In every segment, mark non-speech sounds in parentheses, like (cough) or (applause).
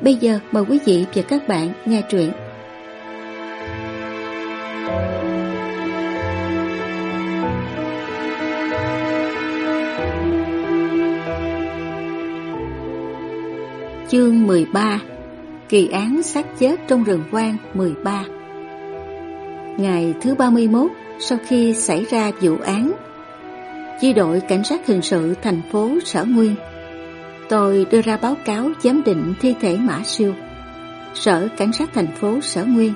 Bây giờ mời quý vị và các bạn nghe truyện. Chương 13 Kỳ án sát chết trong rừng quan 13 Ngày thứ 31 sau khi xảy ra vụ án, Chi đội Cảnh sát hình sự thành phố Sở Nguyên Tôi đưa ra báo cáo giám định thi thể Mã Siêu. Sở Cảnh sát thành phố Sở Nguyên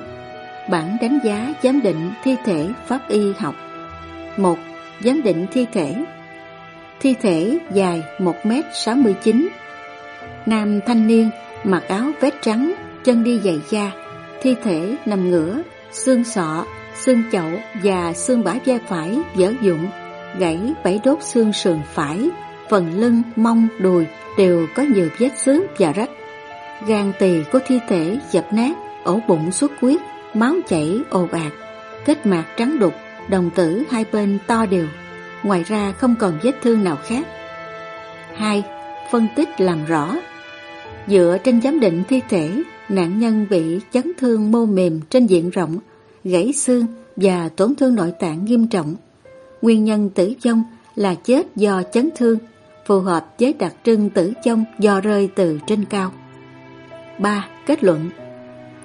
Bản đánh giá giám định thi thể pháp y học. Một Giám định thi thể. Thi thể dài 1m69 Nam thanh niên mặc áo vest trắng, chân đi giày da. Thi thể nằm ngửa, xương sọ, xương chậu và xương bả vai phải dở dụng Gãy bảy đốt xương sườn phải, phần lưng, mông, đùi đều có nhiều vết xước và rách. Gan tỳ của thi thể dập nát, ổ bụng xuất huyết, máu chảy ồ ạt, kết mạc trắng đục, đồng tử hai bên to đều. Ngoài ra không còn vết thương nào khác. 2. Phân tích làm rõ Dựa trên giám định thi thể, nạn nhân bị chấn thương mô mềm trên diện rộng, gãy xương và tổn thương nội tạng nghiêm trọng. Nguyên nhân tử vong là chết do chấn thương phù hợp với đặc trưng tử chông do rơi từ trên cao. 3. Kết luận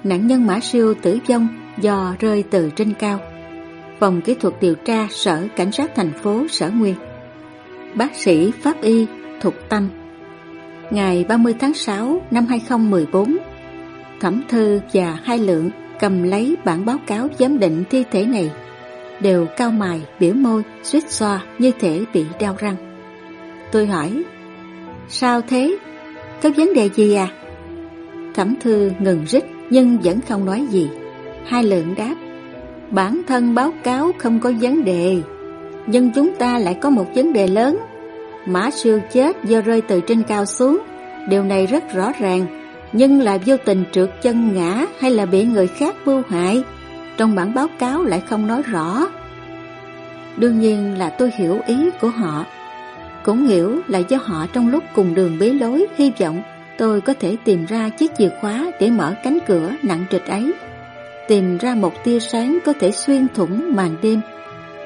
Nạn nhân Mã Siêu tử vong do rơi từ trên cao. Phòng kỹ thuật điều tra Sở Cảnh sát thành phố Sở Nguyên Bác sĩ Pháp Y Thục Tâm Ngày 30 tháng 6 năm 2014 Thẩm Thư và Hai Lượng cầm lấy bản báo cáo giám định thi thể này đều cao mài, biểu môi, suýt xoa như thể bị đau răng. Tôi hỏi, Sao thế? Có vấn đề gì à? Thẩm thư ngừng rít nhưng vẫn không nói gì. Hai lượng đáp, Bản thân báo cáo không có vấn đề, Nhưng chúng ta lại có một vấn đề lớn. Mã siêu chết do rơi từ trên cao xuống. Điều này rất rõ ràng, Nhưng là vô tình trượt chân ngã Hay là bị người khác mưu hại, Trong bản báo cáo lại không nói rõ. Đương nhiên là tôi hiểu ý của họ cũng hiểu là do họ trong lúc cùng đường bí lối hy vọng tôi có thể tìm ra chiếc chìa khóa để mở cánh cửa nặng trịch ấy. Tìm ra một tia sáng có thể xuyên thủng màn đêm.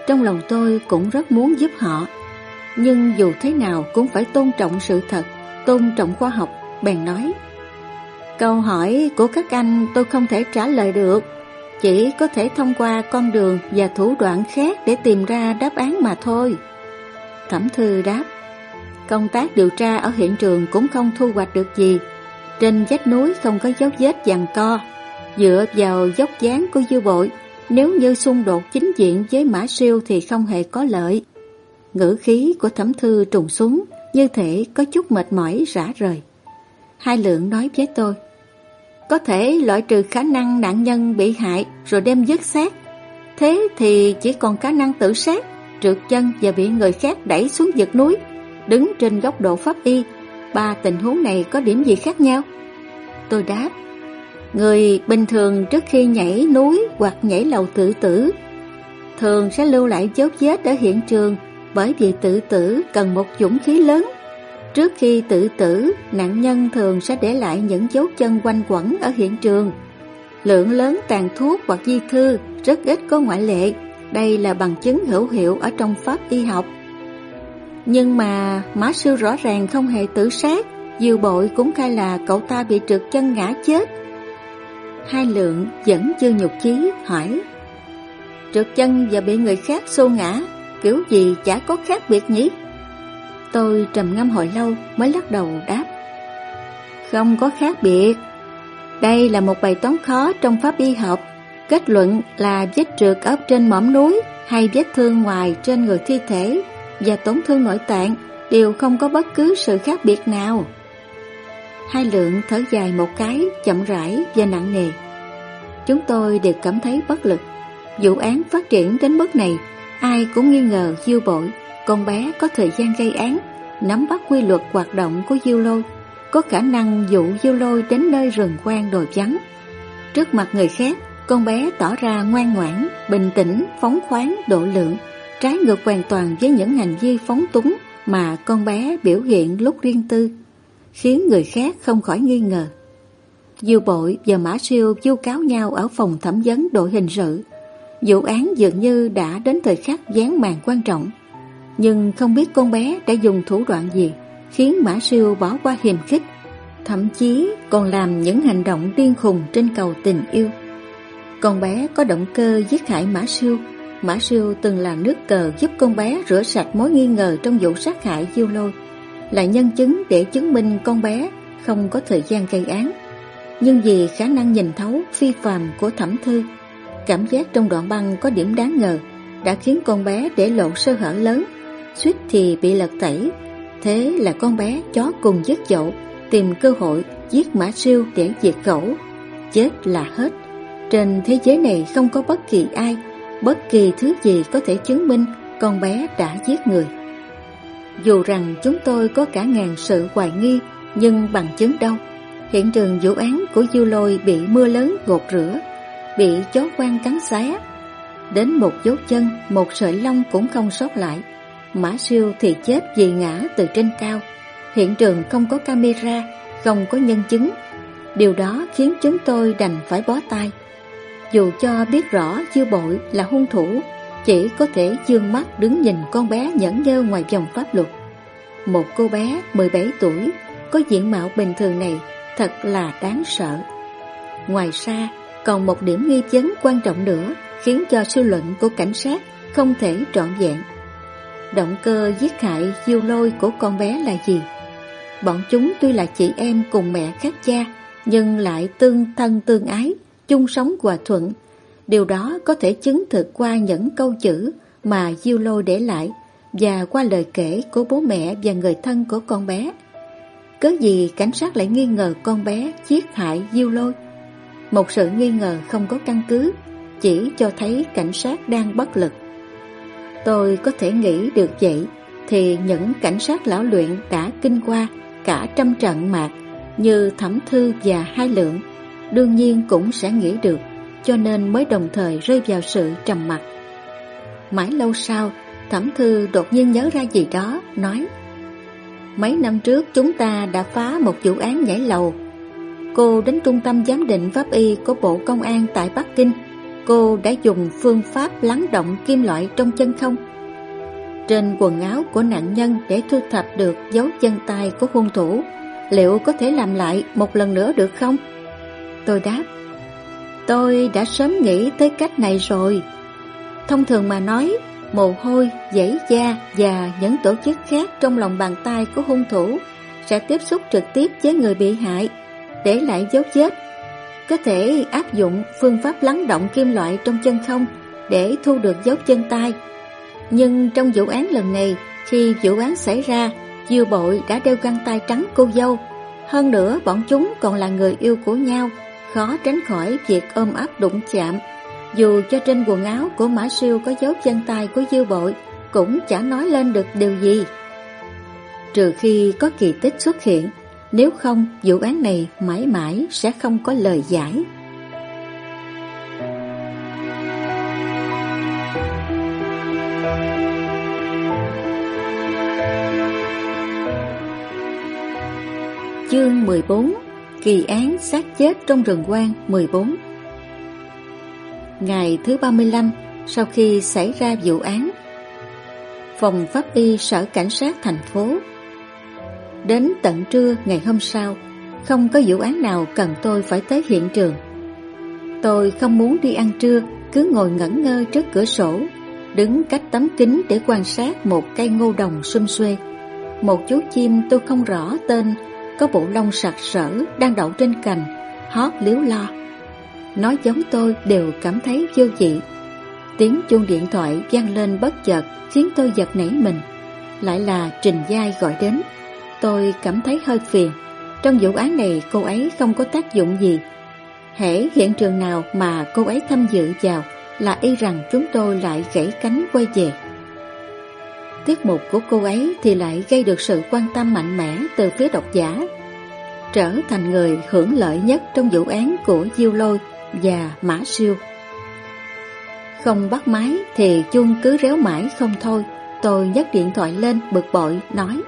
Trong lòng tôi cũng rất muốn giúp họ. Nhưng dù thế nào cũng phải tôn trọng sự thật, tôn trọng khoa học, bèn nói. Câu hỏi của các anh tôi không thể trả lời được. Chỉ có thể thông qua con đường và thủ đoạn khác để tìm ra đáp án mà thôi. Thẩm Thư đáp, Công tác điều tra ở hiện trường cũng không thu hoạch được gì. Trên vách núi không có dấu vết giằng co. Dựa vào dốc dáng của dư bội, Nếu như xung đột chính diện với mã siêu thì không hề có lợi. Ngữ khí của thẩm thư trùng xuống, Như thể có chút mệt mỏi rã rời. Hai lượng nói với tôi, Có thể loại trừ khả năng nạn nhân bị hại Rồi đem dứt xác. Thế thì chỉ còn khả năng tự sát trượt chân và bị người khác đẩy xuống vực núi. Đứng trên góc độ pháp y, ba tình huống này có điểm gì khác nhau? Tôi đáp, người bình thường trước khi nhảy núi hoặc nhảy lầu tự tử, thường sẽ lưu lại dấu vết ở hiện trường bởi vì tự tử cần một dũng khí lớn. Trước khi tự tử, nạn nhân thường sẽ để lại những dấu chân quanh quẩn ở hiện trường. Lượng lớn tàn thuốc hoặc di thư rất ít có ngoại lệ. Đây là bằng chứng hữu hiệu ở trong pháp y học. Nhưng mà má Sư rõ ràng không hề tự sát, Diều bội cũng khai là cậu ta bị trượt chân ngã chết. Hai lượng vẫn chưa nhục chí hỏi Trượt chân và bị người khác xô ngã Kiểu gì chả có khác biệt nhỉ Tôi trầm ngâm hồi lâu mới lắc đầu đáp Không có khác biệt Đây là một bài toán khó trong pháp y học Kết luận là vết trượt ở trên mỏm núi hay vết thương ngoài trên người thi thể và tổn thương nội tạng đều không có bất cứ sự khác biệt nào. Hai lượng thở dài một cái chậm rãi và nặng nề. Chúng tôi đều cảm thấy bất lực. Vụ án phát triển đến mức này, ai cũng nghi ngờ Diêu Bội, con bé có thời gian gây án, nắm bắt quy luật hoạt động của Diêu Lôi, có khả năng dụ Diêu Lôi đến nơi rừng quan đồi vắng. Trước mặt người khác, con bé tỏ ra ngoan ngoãn, bình tĩnh, phóng khoáng, độ lượng, trái ngược hoàn toàn với những hành vi phóng túng mà con bé biểu hiện lúc riêng tư, khiến người khác không khỏi nghi ngờ. Dư Bội và Mã Siêu vu cáo nhau ở phòng thẩm vấn đội hình sự. Vụ án dường như đã đến thời khắc dán màn quan trọng, nhưng không biết con bé đã dùng thủ đoạn gì khiến Mã Siêu bỏ qua hiềm khích, thậm chí còn làm những hành động điên khùng trên cầu tình yêu. Con bé có động cơ giết hại Mã Siêu. Mã Siêu từng là nước cờ giúp con bé rửa sạch mối nghi ngờ trong vụ sát hại Diêu Lôi, là nhân chứng để chứng minh con bé không có thời gian gây án. Nhưng vì khả năng nhìn thấu phi phàm của thẩm thư, cảm giác trong đoạn băng có điểm đáng ngờ đã khiến con bé để lộ sơ hở lớn, suýt thì bị lật tẩy. Thế là con bé chó cùng giết dậu, tìm cơ hội giết Mã Siêu để diệt khẩu. Chết là hết. Trên thế giới này không có bất kỳ ai, bất kỳ thứ gì có thể chứng minh con bé đã giết người. Dù rằng chúng tôi có cả ngàn sự hoài nghi, nhưng bằng chứng đâu. Hiện trường vụ án của du Lôi bị mưa lớn gột rửa, bị chó quan cắn xé. Đến một dấu chân, một sợi lông cũng không sót lại. Mã siêu thì chết vì ngã từ trên cao. Hiện trường không có camera, không có nhân chứng. Điều đó khiến chúng tôi đành phải bó tay. Dù cho biết rõ chưa Bội là hung thủ, chỉ có thể dương mắt đứng nhìn con bé nhẫn nhơ ngoài vòng pháp luật. Một cô bé 17 tuổi có diện mạo bình thường này thật là đáng sợ. Ngoài ra, còn một điểm nghi vấn quan trọng nữa khiến cho suy luận của cảnh sát không thể trọn vẹn. Động cơ giết hại diêu lôi của con bé là gì? Bọn chúng tuy là chị em cùng mẹ khác cha, nhưng lại tương thân tương ái, chung sống hòa thuận. Điều đó có thể chứng thực qua những câu chữ mà Diêu Lôi để lại và qua lời kể của bố mẹ và người thân của con bé. Cớ gì cảnh sát lại nghi ngờ con bé giết hại Diêu Lôi? Một sự nghi ngờ không có căn cứ, chỉ cho thấy cảnh sát đang bất lực. Tôi có thể nghĩ được vậy, thì những cảnh sát lão luyện đã kinh qua cả trăm trận mạc như Thẩm Thư và Hai Lượng, đương nhiên cũng sẽ nghĩ được, cho nên mới đồng thời rơi vào sự trầm mặc. Mãi lâu sau, Thẩm Thư đột nhiên nhớ ra gì đó, nói Mấy năm trước chúng ta đã phá một vụ án nhảy lầu. Cô đến trung tâm giám định pháp y của Bộ Công an tại Bắc Kinh. Cô đã dùng phương pháp lắng động kim loại trong chân không? Trên quần áo của nạn nhân để thu thập được dấu chân tay của hung thủ, liệu có thể làm lại một lần nữa được không? Tôi đáp, tôi đã sớm nghĩ tới cách này rồi. Thông thường mà nói, mồ hôi, dãy da và những tổ chức khác trong lòng bàn tay của hung thủ sẽ tiếp xúc trực tiếp với người bị hại, để lại dấu vết. Có thể áp dụng phương pháp lắng động kim loại trong chân không để thu được dấu chân tay. Nhưng trong vụ án lần này, khi vụ án xảy ra, Diêu bội đã đeo găng tay trắng cô dâu. Hơn nữa, bọn chúng còn là người yêu của nhau, khó tránh khỏi việc ôm ấp đụng chạm dù cho trên quần áo của Mã Siêu có dấu chân tay của Dư Bội, cũng chả nói lên được điều gì. Trừ khi có kỳ tích xuất hiện, nếu không vụ án này mãi mãi sẽ không có lời giải. Chương 14 Kỳ án xác chết trong rừng quan 14 ngày thứ 35 sau khi xảy ra vụ án. Phòng pháp y sở cảnh sát thành phố Đến tận trưa ngày hôm sau, không có vụ án nào cần tôi phải tới hiện trường. Tôi không muốn đi ăn trưa, cứ ngồi ngẩn ngơ trước cửa sổ, đứng cách tấm kính để quan sát một cây ngô đồng xum xuê. Một chú chim tôi không rõ tên, có bộ lông sặc sỡ đang đậu trên cành, hót liếu lo nói giống tôi đều cảm thấy vô vị. Tiếng chuông điện thoại vang lên bất chợt khiến tôi giật nảy mình. Lại là Trình Giai gọi đến. Tôi cảm thấy hơi phiền. Trong vụ án này cô ấy không có tác dụng gì Hễ hiện trường nào mà cô ấy tham dự vào Là y rằng chúng tôi lại gãy cánh quay về Tiết mục của cô ấy thì lại gây được sự quan tâm mạnh mẽ từ phía độc giả, Trở thành người hưởng lợi nhất trong vụ án của Diêu Lôi và Mã Siêu. Không bắt máy thì chuông cứ réo mãi không thôi, Tôi nhấc điện thoại lên bực bội, nói.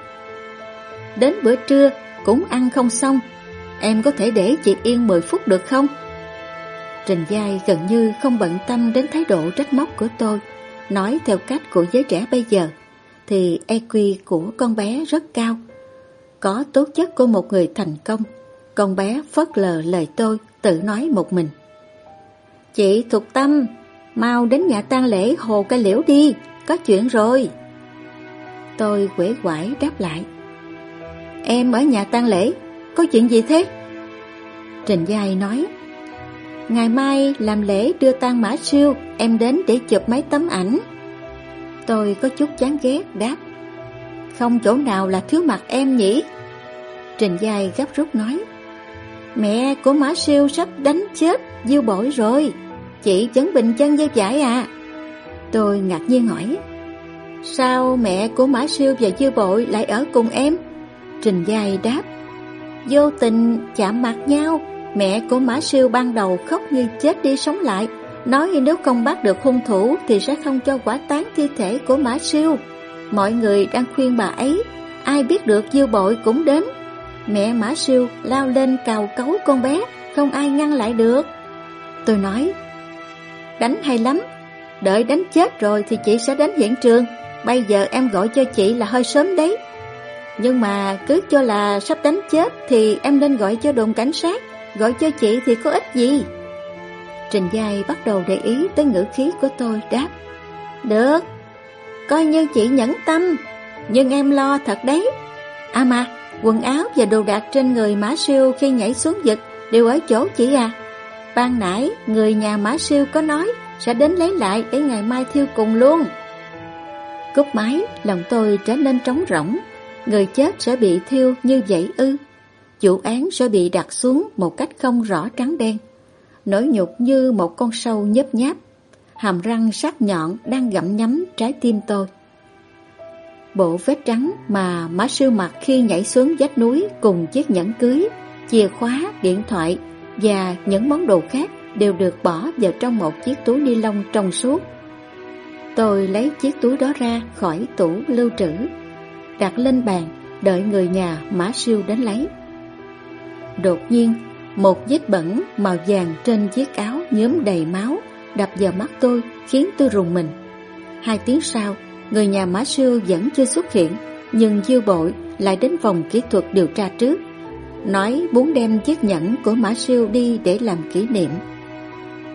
Đến bữa trưa, cũng ăn không xong, Em có thể để chị yên 10 phút được không? Trình Giai gần như không bận tâm đến thái độ trách móc của tôi, Nói theo cách của giới trẻ bây giờ. Thì EQ của con bé rất cao. Có tố chất của một người thành công, Con bé phớt lờ lời tôi, Tự nói một mình. Chị Thục Tâm, Mau đến nhà tang lễ hồ cây liễu đi, Có chuyện rồi. Tôi quể quải đáp lại. Em ở nhà tang lễ, Có chuyện gì thế? Trình Giai nói. Ngày mai làm lễ đưa tang mã siêu, Em đến để chụp mấy tấm ảnh. Tôi có chút chán ghét, đáp. Không chỗ nào là thiếu mặt em nhỉ? Trình Giai gấp rút nói. Mẹ của Mã Siêu sắp đánh chết Diêu bội rồi. Chị chấn bình chân dây giải à. Tôi ngạc nhiên hỏi. Sao mẹ của Mã Siêu và Diêu bội lại ở cùng em? Trình Giai đáp. Vô tình chạm mặt nhau, Mẹ của Mã Siêu ban đầu khóc như chết đi sống lại. Nói nếu không bắt được hung thủ Thì sẽ không cho quả tán thi thể của Mã Siêu. Mọi người đang khuyên bà ấy, Ai biết được dư bội cũng đến. Mẹ Mã Siêu lao lên cào cấu con bé, Không ai ngăn lại được. Tôi nói, Đánh hay lắm, Đợi đánh chết rồi thì chị sẽ đến hiện trường. Bây giờ em gọi cho chị là hơi sớm đấy. Nhưng mà cứ cho là sắp đánh chết Thì em nên gọi cho đồn cảnh sát, Gọi cho chị thì có ích gì? Trình Giai bắt đầu để ý tới ngữ khí của tôi đáp Được Coi như chị nhẫn tâm Nhưng em lo thật đấy À mà Quần áo và đồ đạc trên người Mã Siêu khi nhảy xuống vực đều ở chỗ chị à. Ban nãy, người nhà Mã Siêu có nói sẽ đến lấy lại để ngày mai thiêu cùng luôn. Cúp máy, lòng tôi trở nên trống rỗng. Người chết sẽ bị thiêu như vậy ư. Vụ án sẽ bị đặt xuống một cách không rõ trắng đen nổi nhục như một con sâu nhấp nháp. Hàm răng sắc nhọn đang gặm nhấm trái tim tôi. Bộ vết trắng mà má sư mặc khi nhảy xuống vách núi cùng chiếc nhẫn cưới, chìa khóa, điện thoại và những món đồ khác đều được bỏ vào trong một chiếc túi ni lông trong suốt. Tôi lấy chiếc túi đó ra khỏi tủ lưu trữ, đặt lên bàn, đợi người nhà mã siêu đến lấy. Đột nhiên, một vết bẩn màu vàng trên chiếc áo nhuốm đầy máu đập vào mắt tôi khiến tôi rùng mình. Hai tiếng sau, Người nhà Mã Siêu vẫn chưa xuất hiện Nhưng dư bội lại đến phòng kỹ thuật điều tra trước Nói muốn đem chiếc nhẫn của Mã Siêu đi để làm kỷ niệm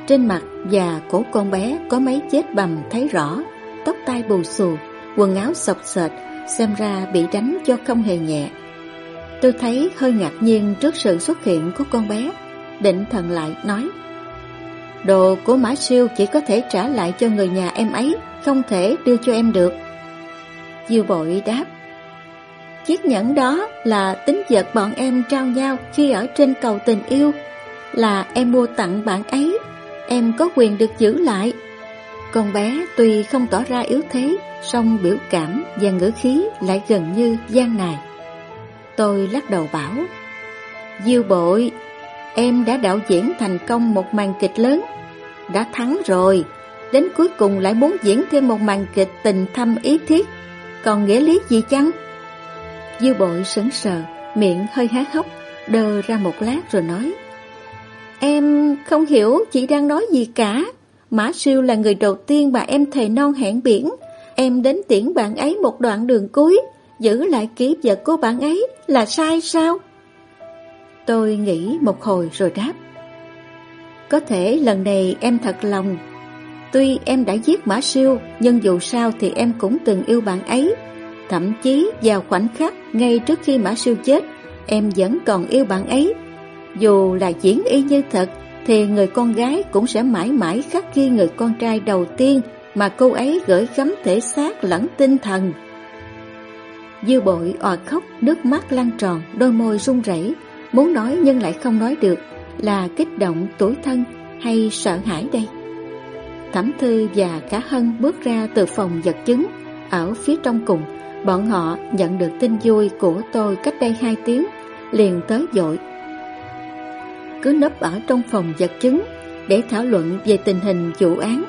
Trên mặt và cổ con bé có mấy chết bầm thấy rõ Tóc tai bù xù, quần áo sọc sệt Xem ra bị đánh cho không hề nhẹ Tôi thấy hơi ngạc nhiên trước sự xuất hiện của con bé Định thần lại nói Đồ của Mã Siêu chỉ có thể trả lại cho người nhà em ấy không thể đưa cho em được. Diêu bội đáp, chiếc nhẫn đó là tính vật bọn em trao nhau khi ở trên cầu tình yêu, là em mua tặng bạn ấy, em có quyền được giữ lại. Con bé tuy không tỏ ra yếu thế, song biểu cảm và ngữ khí lại gần như gian nài. Tôi lắc đầu bảo, Diêu bội, em đã đạo diễn thành công một màn kịch lớn, đã thắng rồi. Đến cuối cùng lại muốn diễn thêm một màn kịch tình thâm ý thiết Còn nghĩa lý gì chăng? Diêu bội sững sờ, miệng hơi há hốc đơ ra một lát rồi nói Em không hiểu chị đang nói gì cả Mã siêu là người đầu tiên mà em thề non hẹn biển Em đến tiễn bạn ấy một đoạn đường cuối Giữ lại ký vật của bạn ấy là sai sao? Tôi nghĩ một hồi rồi đáp Có thể lần này em thật lòng Tuy em đã giết Mã Siêu, nhưng dù sao thì em cũng từng yêu bạn ấy. Thậm chí vào khoảnh khắc ngay trước khi Mã Siêu chết, em vẫn còn yêu bạn ấy. Dù là diễn y như thật, thì người con gái cũng sẽ mãi mãi khắc ghi người con trai đầu tiên mà cô ấy gửi gắm thể xác lẫn tinh thần. Dư bội òa khóc, nước mắt lăn tròn, đôi môi run rẩy, muốn nói nhưng lại không nói được, là kích động, tuổi thân hay sợ hãi đây? Thẩm Thư và cả Hân bước ra từ phòng vật chứng ở phía trong cùng. Bọn họ nhận được tin vui của tôi cách đây hai tiếng, liền tới dội. Cứ nấp ở trong phòng vật chứng để thảo luận về tình hình vụ án.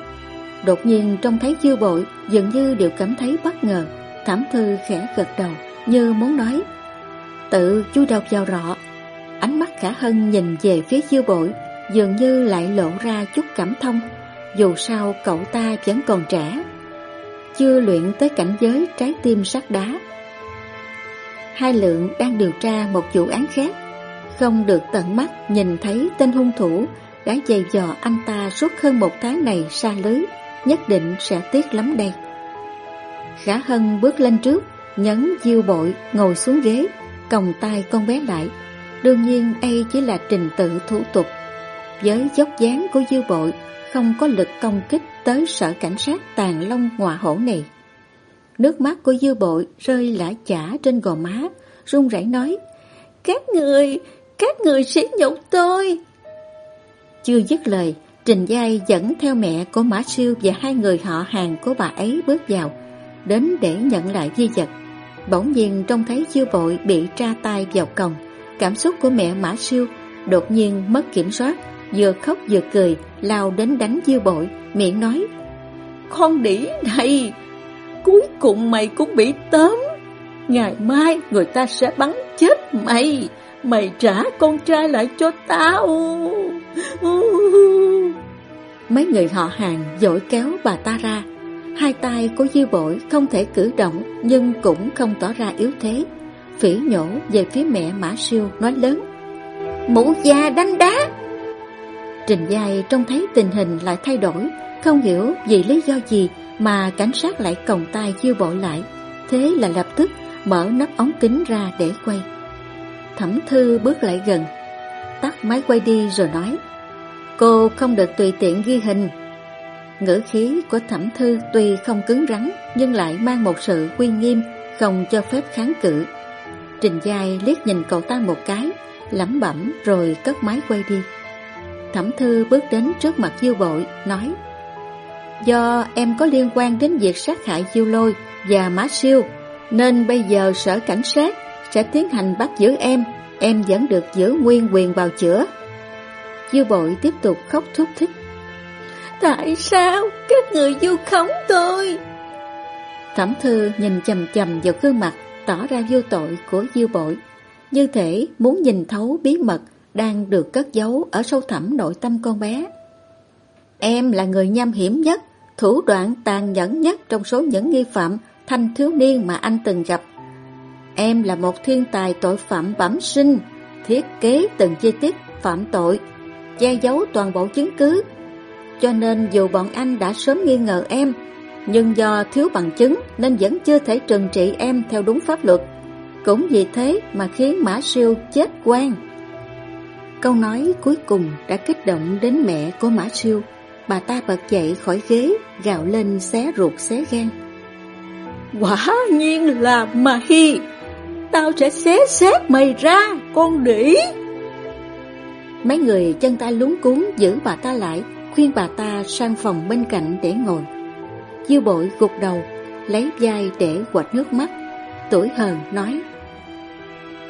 Đột nhiên trông thấy dư bội, dường như đều cảm thấy bất ngờ. Thẩm Thư khẽ gật đầu, như muốn nói. Tự chui đầu vào rọ. Ánh mắt khả Hân nhìn về phía dư bội, dường như lại lộ ra chút cảm thông. Dù sao cậu ta vẫn còn trẻ Chưa luyện tới cảnh giới trái tim sắt đá Hai lượng đang điều tra một vụ án khác Không được tận mắt nhìn thấy tên hung thủ Đã dày dò anh ta suốt hơn một tháng này xa lưới Nhất định sẽ tiếc lắm đây Khả Hân bước lên trước Nhấn diêu bội ngồi xuống ghế Còng tay con bé lại Đương nhiên đây chỉ là trình tự thủ tục Với dốc dáng của diêu bội không có lực công kích tới sở cảnh sát tàn long ngọa hổ này. Nước mắt của dư bội rơi lã chả trên gò má, run rẩy nói, Các người, các người sỉ nhục tôi. Chưa dứt lời, Trình Giai dẫn theo mẹ của Mã Siêu và hai người họ hàng của bà ấy bước vào, đến để nhận lại di vật. Bỗng nhiên trông thấy dư bội bị tra tay vào còng, cảm xúc của mẹ Mã Siêu đột nhiên mất kiểm soát, vừa khóc vừa cười, lao đến đánh dư bội, miệng nói Con đỉ này, cuối cùng mày cũng bị tóm. Ngày mai người ta sẽ bắn chết mày, mày trả con trai lại cho tao. (laughs) Mấy người họ hàng dội kéo bà ta ra, hai tay của dư bội không thể cử động nhưng cũng không tỏ ra yếu thế. Phỉ nhổ về phía mẹ Mã Siêu nói lớn mũ già đánh đá Trình Giai trông thấy tình hình lại thay đổi, không hiểu vì lý do gì mà cảnh sát lại còng tay chiêu bội lại. Thế là lập tức mở nắp ống kính ra để quay. Thẩm Thư bước lại gần, tắt máy quay đi rồi nói Cô không được tùy tiện ghi hình. Ngữ khí của Thẩm Thư tuy không cứng rắn nhưng lại mang một sự uy nghiêm, không cho phép kháng cự. Trình Giai liếc nhìn cậu ta một cái, lẩm bẩm rồi cất máy quay đi. Thẩm Thư bước đến trước mặt Diêu Bội, nói Do em có liên quan đến việc sát hại Diêu Lôi và Mã Siêu, nên bây giờ sở cảnh sát sẽ tiến hành bắt giữ em, em vẫn được giữ nguyên quyền bào chữa. Diêu Bội tiếp tục khóc thúc thích. Tại sao các người vu khống tôi? Thẩm Thư nhìn chầm chầm vào gương mặt tỏ ra vô tội của Diêu Bội, như thể muốn nhìn thấu bí mật đang được cất giấu ở sâu thẳm nội tâm con bé. Em là người nham hiểm nhất, thủ đoạn tàn nhẫn nhất trong số những nghi phạm thanh thiếu niên mà anh từng gặp. Em là một thiên tài tội phạm bẩm sinh, thiết kế từng chi tiết phạm tội, che giấu toàn bộ chứng cứ. Cho nên dù bọn anh đã sớm nghi ngờ em, nhưng do thiếu bằng chứng nên vẫn chưa thể trừng trị em theo đúng pháp luật. Cũng vì thế mà khiến Mã Siêu chết quan. Câu nói cuối cùng đã kích động đến mẹ của Mã Siêu. Bà ta bật dậy khỏi ghế, gào lên xé ruột xé gan. Quả nhiên là mà hi, tao sẽ xé xét mày ra, con đỉ. Mấy người chân tay lúng cuốn giữ bà ta lại, khuyên bà ta sang phòng bên cạnh để ngồi. Dư bội gục đầu, lấy vai để quạch nước mắt, tuổi hờn nói.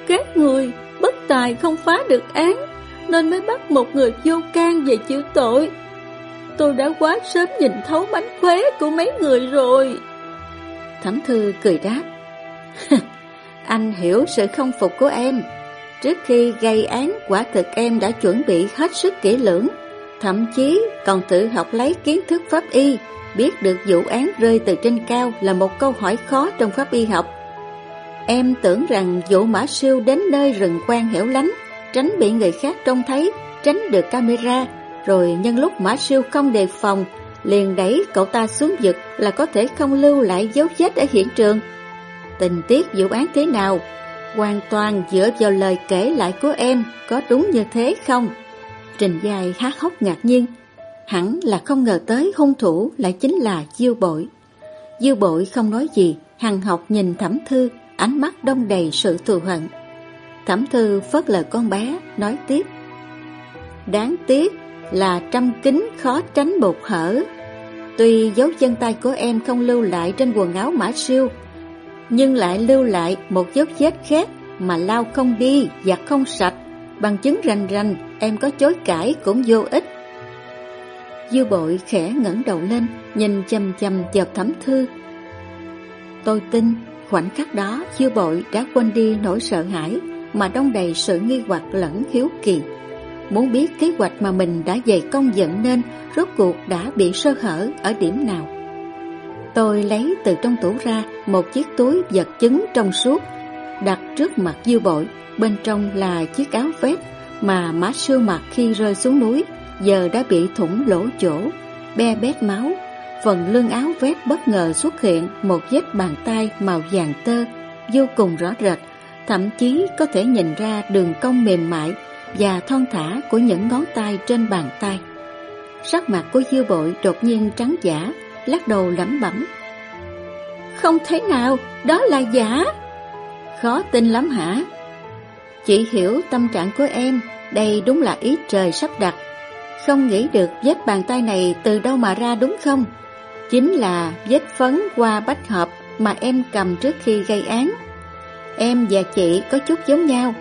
Các người bất tài không phá được án, nên mới bắt một người vô can về chịu tội. Tôi đã quá sớm nhìn thấu bánh khóe của mấy người rồi. Thẩm Thư cười đáp. (laughs) Anh hiểu sự không phục của em. Trước khi gây án, quả thực em đã chuẩn bị hết sức kỹ lưỡng, thậm chí còn tự học lấy kiến thức pháp y, biết được vụ án rơi từ trên cao là một câu hỏi khó trong pháp y học. Em tưởng rằng vụ mã siêu đến nơi rừng quan hẻo lánh tránh bị người khác trông thấy, tránh được camera, rồi nhân lúc Mã Siêu không đề phòng, liền đẩy cậu ta xuống vực là có thể không lưu lại dấu vết ở hiện trường. Tình tiết vụ án thế nào? Hoàn toàn dựa vào lời kể lại của em, có đúng như thế không? Trình dài há hốc ngạc nhiên, hẳn là không ngờ tới hung thủ lại chính là Diêu Bội. Diêu Bội không nói gì, hằng học nhìn Thẩm Thư, ánh mắt đông đầy sự thù hận. Thẩm thư phớt lời con bé, nói tiếp. Đáng tiếc là trăm kính khó tránh bột hở. Tuy dấu chân tay của em không lưu lại trên quần áo mã siêu, nhưng lại lưu lại một dấu vết khác mà lao không đi, giặt không sạch. Bằng chứng rành rành, em có chối cãi cũng vô ích. Dư bội khẽ ngẩng đầu lên, nhìn chầm chầm vào thẩm thư. Tôi tin, khoảnh khắc đó dư bội đã quên đi nỗi sợ hãi mà đông đầy sự nghi hoặc lẫn hiếu kỳ. Muốn biết kế hoạch mà mình đã dày công dựng nên rốt cuộc đã bị sơ hở ở điểm nào. Tôi lấy từ trong tủ ra một chiếc túi vật chứng trong suốt đặt trước mặt dư bội, bên trong là chiếc áo vest mà má sư mặt khi rơi xuống núi, giờ đã bị thủng lỗ chỗ, be bét máu. Phần lưng áo vét bất ngờ xuất hiện một vết bàn tay màu vàng tơ, vô cùng rõ rệt, thậm chí có thể nhìn ra đường cong mềm mại và thon thả của những ngón tay trên bàn tay. Sắc mặt của dư bội đột nhiên trắng giả, lắc đầu lẩm bẩm. Không thể nào, đó là giả. Khó tin lắm hả? Chị hiểu tâm trạng của em, đây đúng là ý trời sắp đặt. Không nghĩ được vết bàn tay này từ đâu mà ra đúng không? Chính là vết phấn qua bách hợp mà em cầm trước khi gây án. Em và chị có chút giống nhau,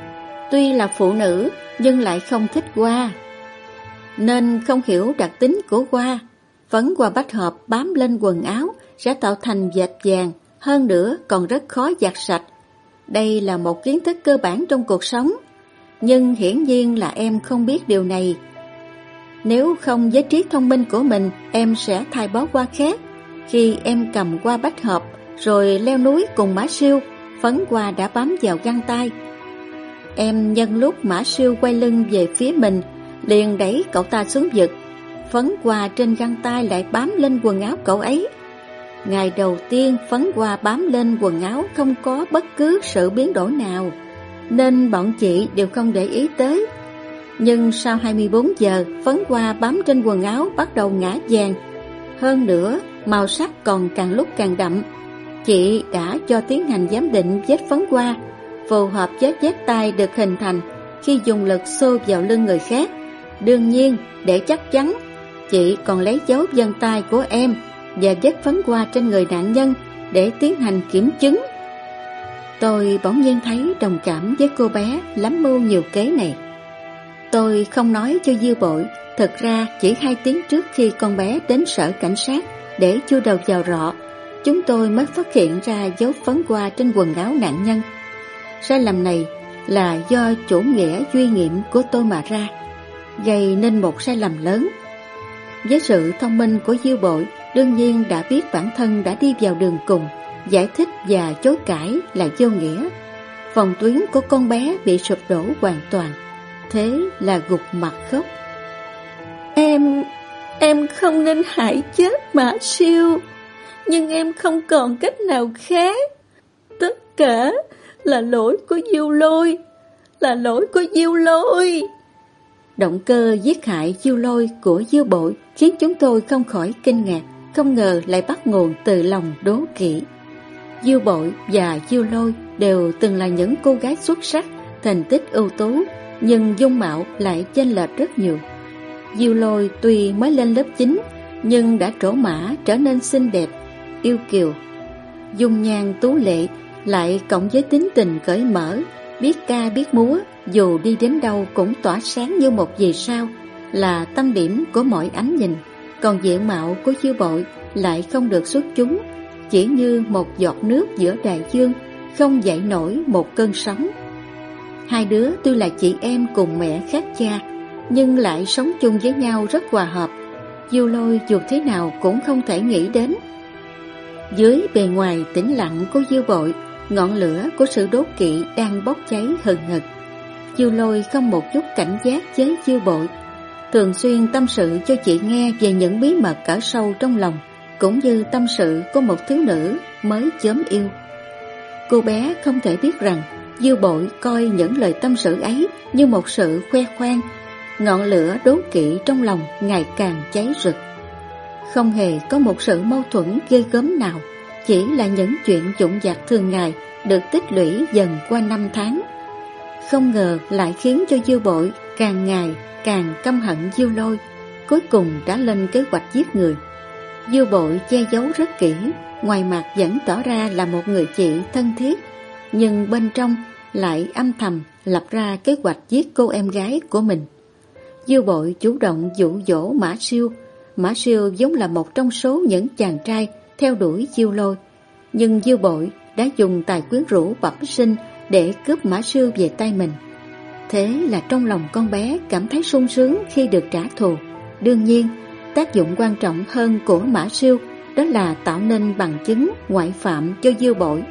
tuy là phụ nữ nhưng lại không thích hoa. Nên không hiểu đặc tính của hoa. Phấn qua bách hợp bám lên quần áo sẽ tạo thành vệt vàng, hơn nữa còn rất khó giặt sạch đây là một kiến thức cơ bản trong cuộc sống, nhưng hiển nhiên là em không biết điều này. Nếu không với trí thông minh của mình, em sẽ thay bó qua khác. Khi em cầm qua bách hợp, rồi leo núi cùng Mã Siêu, phấn qua đã bám vào găng tay. Em nhân lúc Mã Siêu quay lưng về phía mình, liền đẩy cậu ta xuống vực. Phấn qua trên găng tay lại bám lên quần áo cậu ấy. Ngày đầu tiên phấn hoa bám lên quần áo không có bất cứ sự biến đổi nào, nên bọn chị đều không để ý tới. Nhưng sau 24 giờ, phấn hoa bám trên quần áo bắt đầu ngã vàng. Hơn nữa, màu sắc còn càng lúc càng đậm. Chị đã cho tiến hành giám định vết phấn hoa, phù hợp với vết tay được hình thành khi dùng lực xô vào lưng người khác. Đương nhiên, để chắc chắn, chị còn lấy dấu vân tay của em và vết phấn qua trên người nạn nhân để tiến hành kiểm chứng. Tôi bỗng nhiên thấy đồng cảm với cô bé lắm mưu nhiều kế này. Tôi không nói cho dư bội, thật ra chỉ hai tiếng trước khi con bé đến sở cảnh sát để chui đầu vào rọ, chúng tôi mới phát hiện ra dấu phấn qua trên quần áo nạn nhân. Sai lầm này là do chủ nghĩa duy nghiệm của tôi mà ra, gây nên một sai lầm lớn. Với sự thông minh của dư bội, đương nhiên đã biết bản thân đã đi vào đường cùng, giải thích và chối cãi là vô nghĩa. Phòng tuyến của con bé bị sụp đổ hoàn toàn, thế là gục mặt khóc. Em, em không nên hại chết Mã Siêu, nhưng em không còn cách nào khác. Tất cả là lỗi của Diêu Lôi, là lỗi của Diêu Lôi. Động cơ giết hại Diêu Lôi của Diêu Bội khiến chúng tôi không khỏi kinh ngạc không ngờ lại bắt nguồn từ lòng đố kỵ. Diêu bội và Diêu lôi đều từng là những cô gái xuất sắc, thành tích ưu tú, nhưng dung mạo lại chênh lệch rất nhiều. Diêu lôi tuy mới lên lớp 9, nhưng đã trổ mã trở nên xinh đẹp, yêu kiều. Dung nhan tú lệ, lại cộng với tính tình cởi mở, biết ca biết múa, dù đi đến đâu cũng tỏa sáng như một vì sao, là tâm điểm của mọi ánh nhìn. Còn diện mạo của chiêu bội lại không được xuất chúng, chỉ như một giọt nước giữa đại dương, không dậy nổi một cơn sóng. Hai đứa tuy là chị em cùng mẹ khác cha, nhưng lại sống chung với nhau rất hòa hợp. Diêu lôi dù thế nào cũng không thể nghĩ đến. Dưới bề ngoài tĩnh lặng của diêu bội, ngọn lửa của sự đốt kỵ đang bốc cháy hừng hực. Diêu lôi không một chút cảnh giác với diêu bội, thường xuyên tâm sự cho chị nghe về những bí mật cả sâu trong lòng, cũng như tâm sự của một thiếu nữ mới chớm yêu. Cô bé không thể biết rằng Dư bội coi những lời tâm sự ấy như một sự khoe khoang, ngọn lửa đố kỵ trong lòng ngày càng cháy rực. Không hề có một sự mâu thuẫn ghê gớm nào, chỉ là những chuyện dụng dạc thường ngày được tích lũy dần qua năm tháng không ngờ lại khiến cho Diêu Bội càng ngày càng căm hận Diêu Lôi, cuối cùng đã lên kế hoạch giết người. Diêu Bội che giấu rất kỹ, ngoài mặt vẫn tỏ ra là một người chị thân thiết, nhưng bên trong lại âm thầm lập ra kế hoạch giết cô em gái của mình. Diêu Bội chủ động dụ dỗ Mã Siêu, Mã Siêu giống là một trong số những chàng trai theo đuổi Diêu Lôi, nhưng Diêu Bội đã dùng tài quyến rũ bẩm sinh để cướp Mã Siêu về tay mình. Thế là trong lòng con bé cảm thấy sung sướng khi được trả thù. Đương nhiên, tác dụng quan trọng hơn của Mã Siêu đó là tạo nên bằng chứng ngoại phạm cho Diêu Bội.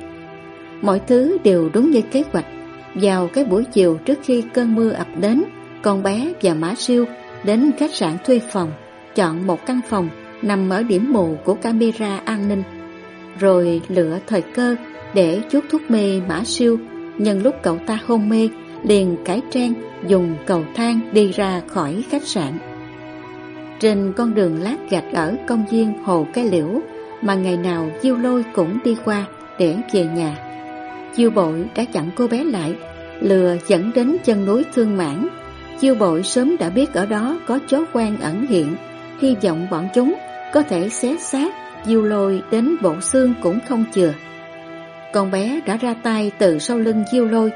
Mọi thứ đều đúng như kế hoạch. Vào cái buổi chiều trước khi cơn mưa ập đến, con bé và Mã Siêu đến khách sạn thuê phòng, chọn một căn phòng nằm ở điểm mù của camera an ninh, rồi lựa thời cơ để chuốt thuốc mê Mã Siêu nhân lúc cậu ta hôn mê liền cải trang dùng cầu thang đi ra khỏi khách sạn. Trên con đường lát gạch ở công viên Hồ Cái Liễu mà ngày nào Diêu Lôi cũng đi qua để về nhà. Diêu Bội đã chặn cô bé lại, lừa dẫn đến chân núi Thương Mãn. Diêu Bội sớm đã biết ở đó có chó quan ẩn hiện, hy vọng bọn chúng có thể xé xác Diêu Lôi đến bộ xương cũng không chừa. Con bé đã ra tay từ sau lưng Diêu Lôi,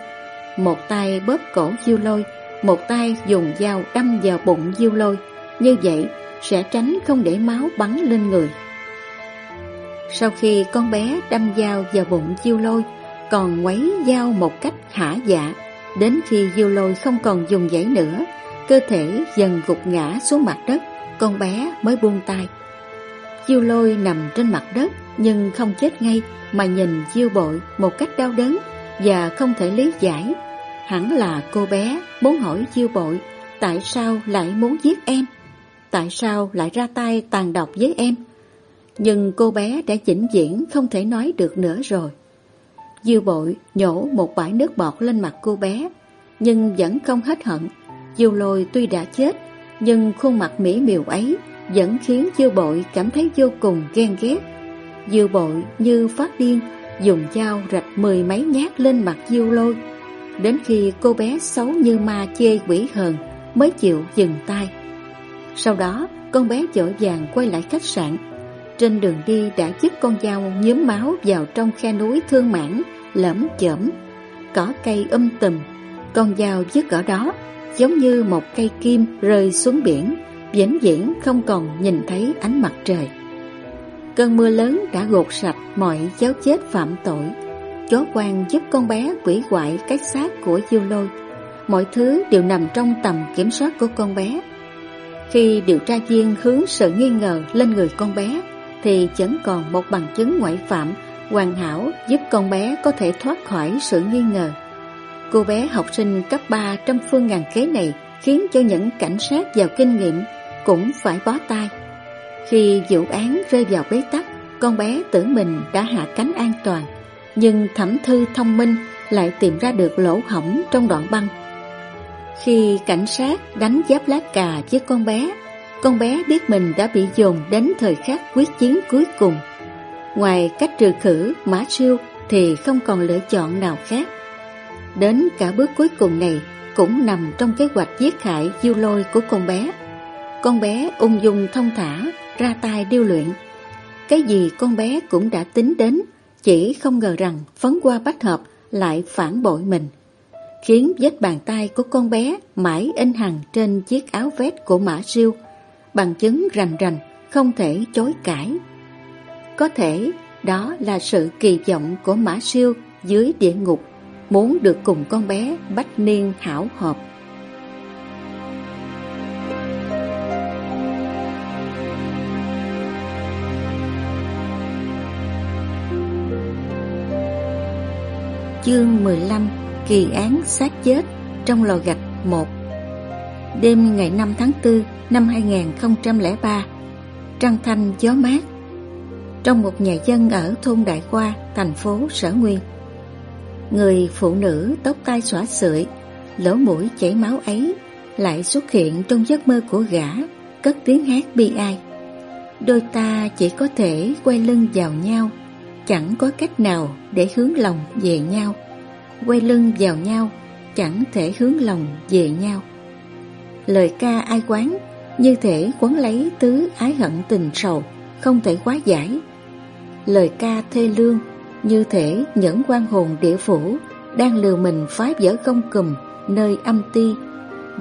một tay bóp cổ Diêu Lôi, một tay dùng dao đâm vào bụng Diêu Lôi. Như vậy sẽ tránh không để máu bắn lên người. Sau khi con bé đâm dao vào bụng Diêu Lôi, còn quấy dao một cách hả dạ, đến khi Diêu Lôi không còn dùng dãy nữa, cơ thể dần gục ngã xuống mặt đất, con bé mới buông tay. Diêu Lôi nằm trên mặt đất nhưng không chết ngay mà nhìn Diêu Bội một cách đau đớn và không thể lý giải. Hẳn là cô bé muốn hỏi Diêu Bội tại sao lại muốn giết em, tại sao lại ra tay tàn độc với em. Nhưng cô bé đã chỉnh diễn không thể nói được nữa rồi. Diêu Bội nhổ một bãi nước bọt lên mặt cô bé, nhưng vẫn không hết hận. Diêu Lôi tuy đã chết, nhưng khuôn mặt mỹ miều ấy vẫn khiến Dư Bội cảm thấy vô cùng ghen ghét. Dư Bội như phát điên, dùng dao rạch mười mấy nhát lên mặt Diêu Lôi. Đến khi cô bé xấu như ma chê quỷ hờn mới chịu dừng tay. Sau đó, con bé dội vàng quay lại khách sạn. Trên đường đi đã dứt con dao nhớm máu vào trong khe núi thương mãn, lẫm chởm, cỏ cây um tùm. Con dao dứt ở đó, giống như một cây kim rơi xuống biển, vĩnh viễn không còn nhìn thấy ánh mặt trời. Cơn mưa lớn đã gột sạch mọi cháu chết phạm tội. Chó quan giúp con bé quỷ hoại cái xác của Diêu Lôi. Mọi thứ đều nằm trong tầm kiểm soát của con bé. Khi điều tra viên hướng sự nghi ngờ lên người con bé, thì vẫn còn một bằng chứng ngoại phạm hoàn hảo giúp con bé có thể thoát khỏi sự nghi ngờ. Cô bé học sinh cấp 3 trong phương ngàn kế này khiến cho những cảnh sát giàu kinh nghiệm cũng phải bó tay. Khi vụ án rơi vào bế tắc, con bé tưởng mình đã hạ cánh an toàn, nhưng thẩm thư thông minh lại tìm ra được lỗ hổng trong đoạn băng. Khi cảnh sát đánh giáp lá cà với con bé, con bé biết mình đã bị dồn đến thời khắc quyết chiến cuối cùng. Ngoài cách trừ khử mã siêu thì không còn lựa chọn nào khác. Đến cả bước cuối cùng này cũng nằm trong kế hoạch giết hại diêu lôi của con bé. Con bé ung dung thông thả, ra tay điêu luyện. Cái gì con bé cũng đã tính đến, chỉ không ngờ rằng phấn qua bách hợp lại phản bội mình. Khiến vết bàn tay của con bé mãi in hằn trên chiếc áo vest của Mã Siêu, bằng chứng rành rành, không thể chối cãi. Có thể đó là sự kỳ vọng của Mã Siêu dưới địa ngục, muốn được cùng con bé bách niên hảo hợp. Chương 15 Kỳ án sát chết trong lò gạch 1 Đêm ngày 5 tháng 4 năm 2003 Trăng thanh gió mát Trong một nhà dân ở thôn Đại Khoa, thành phố Sở Nguyên Người phụ nữ tóc tai xõa sợi, lỗ mũi chảy máu ấy lại xuất hiện trong giấc mơ của gã, cất tiếng hát bi ai. Đôi ta chỉ có thể quay lưng vào nhau chẳng có cách nào để hướng lòng về nhau quay lưng vào nhau chẳng thể hướng lòng về nhau. Lời ca ai quán như thể quấn lấy tứ ái hận tình sầu, không thể quá giải. Lời ca thê lương như thể những quan hồn địa phủ đang lừa mình phá vỡ không cùm nơi âm ti,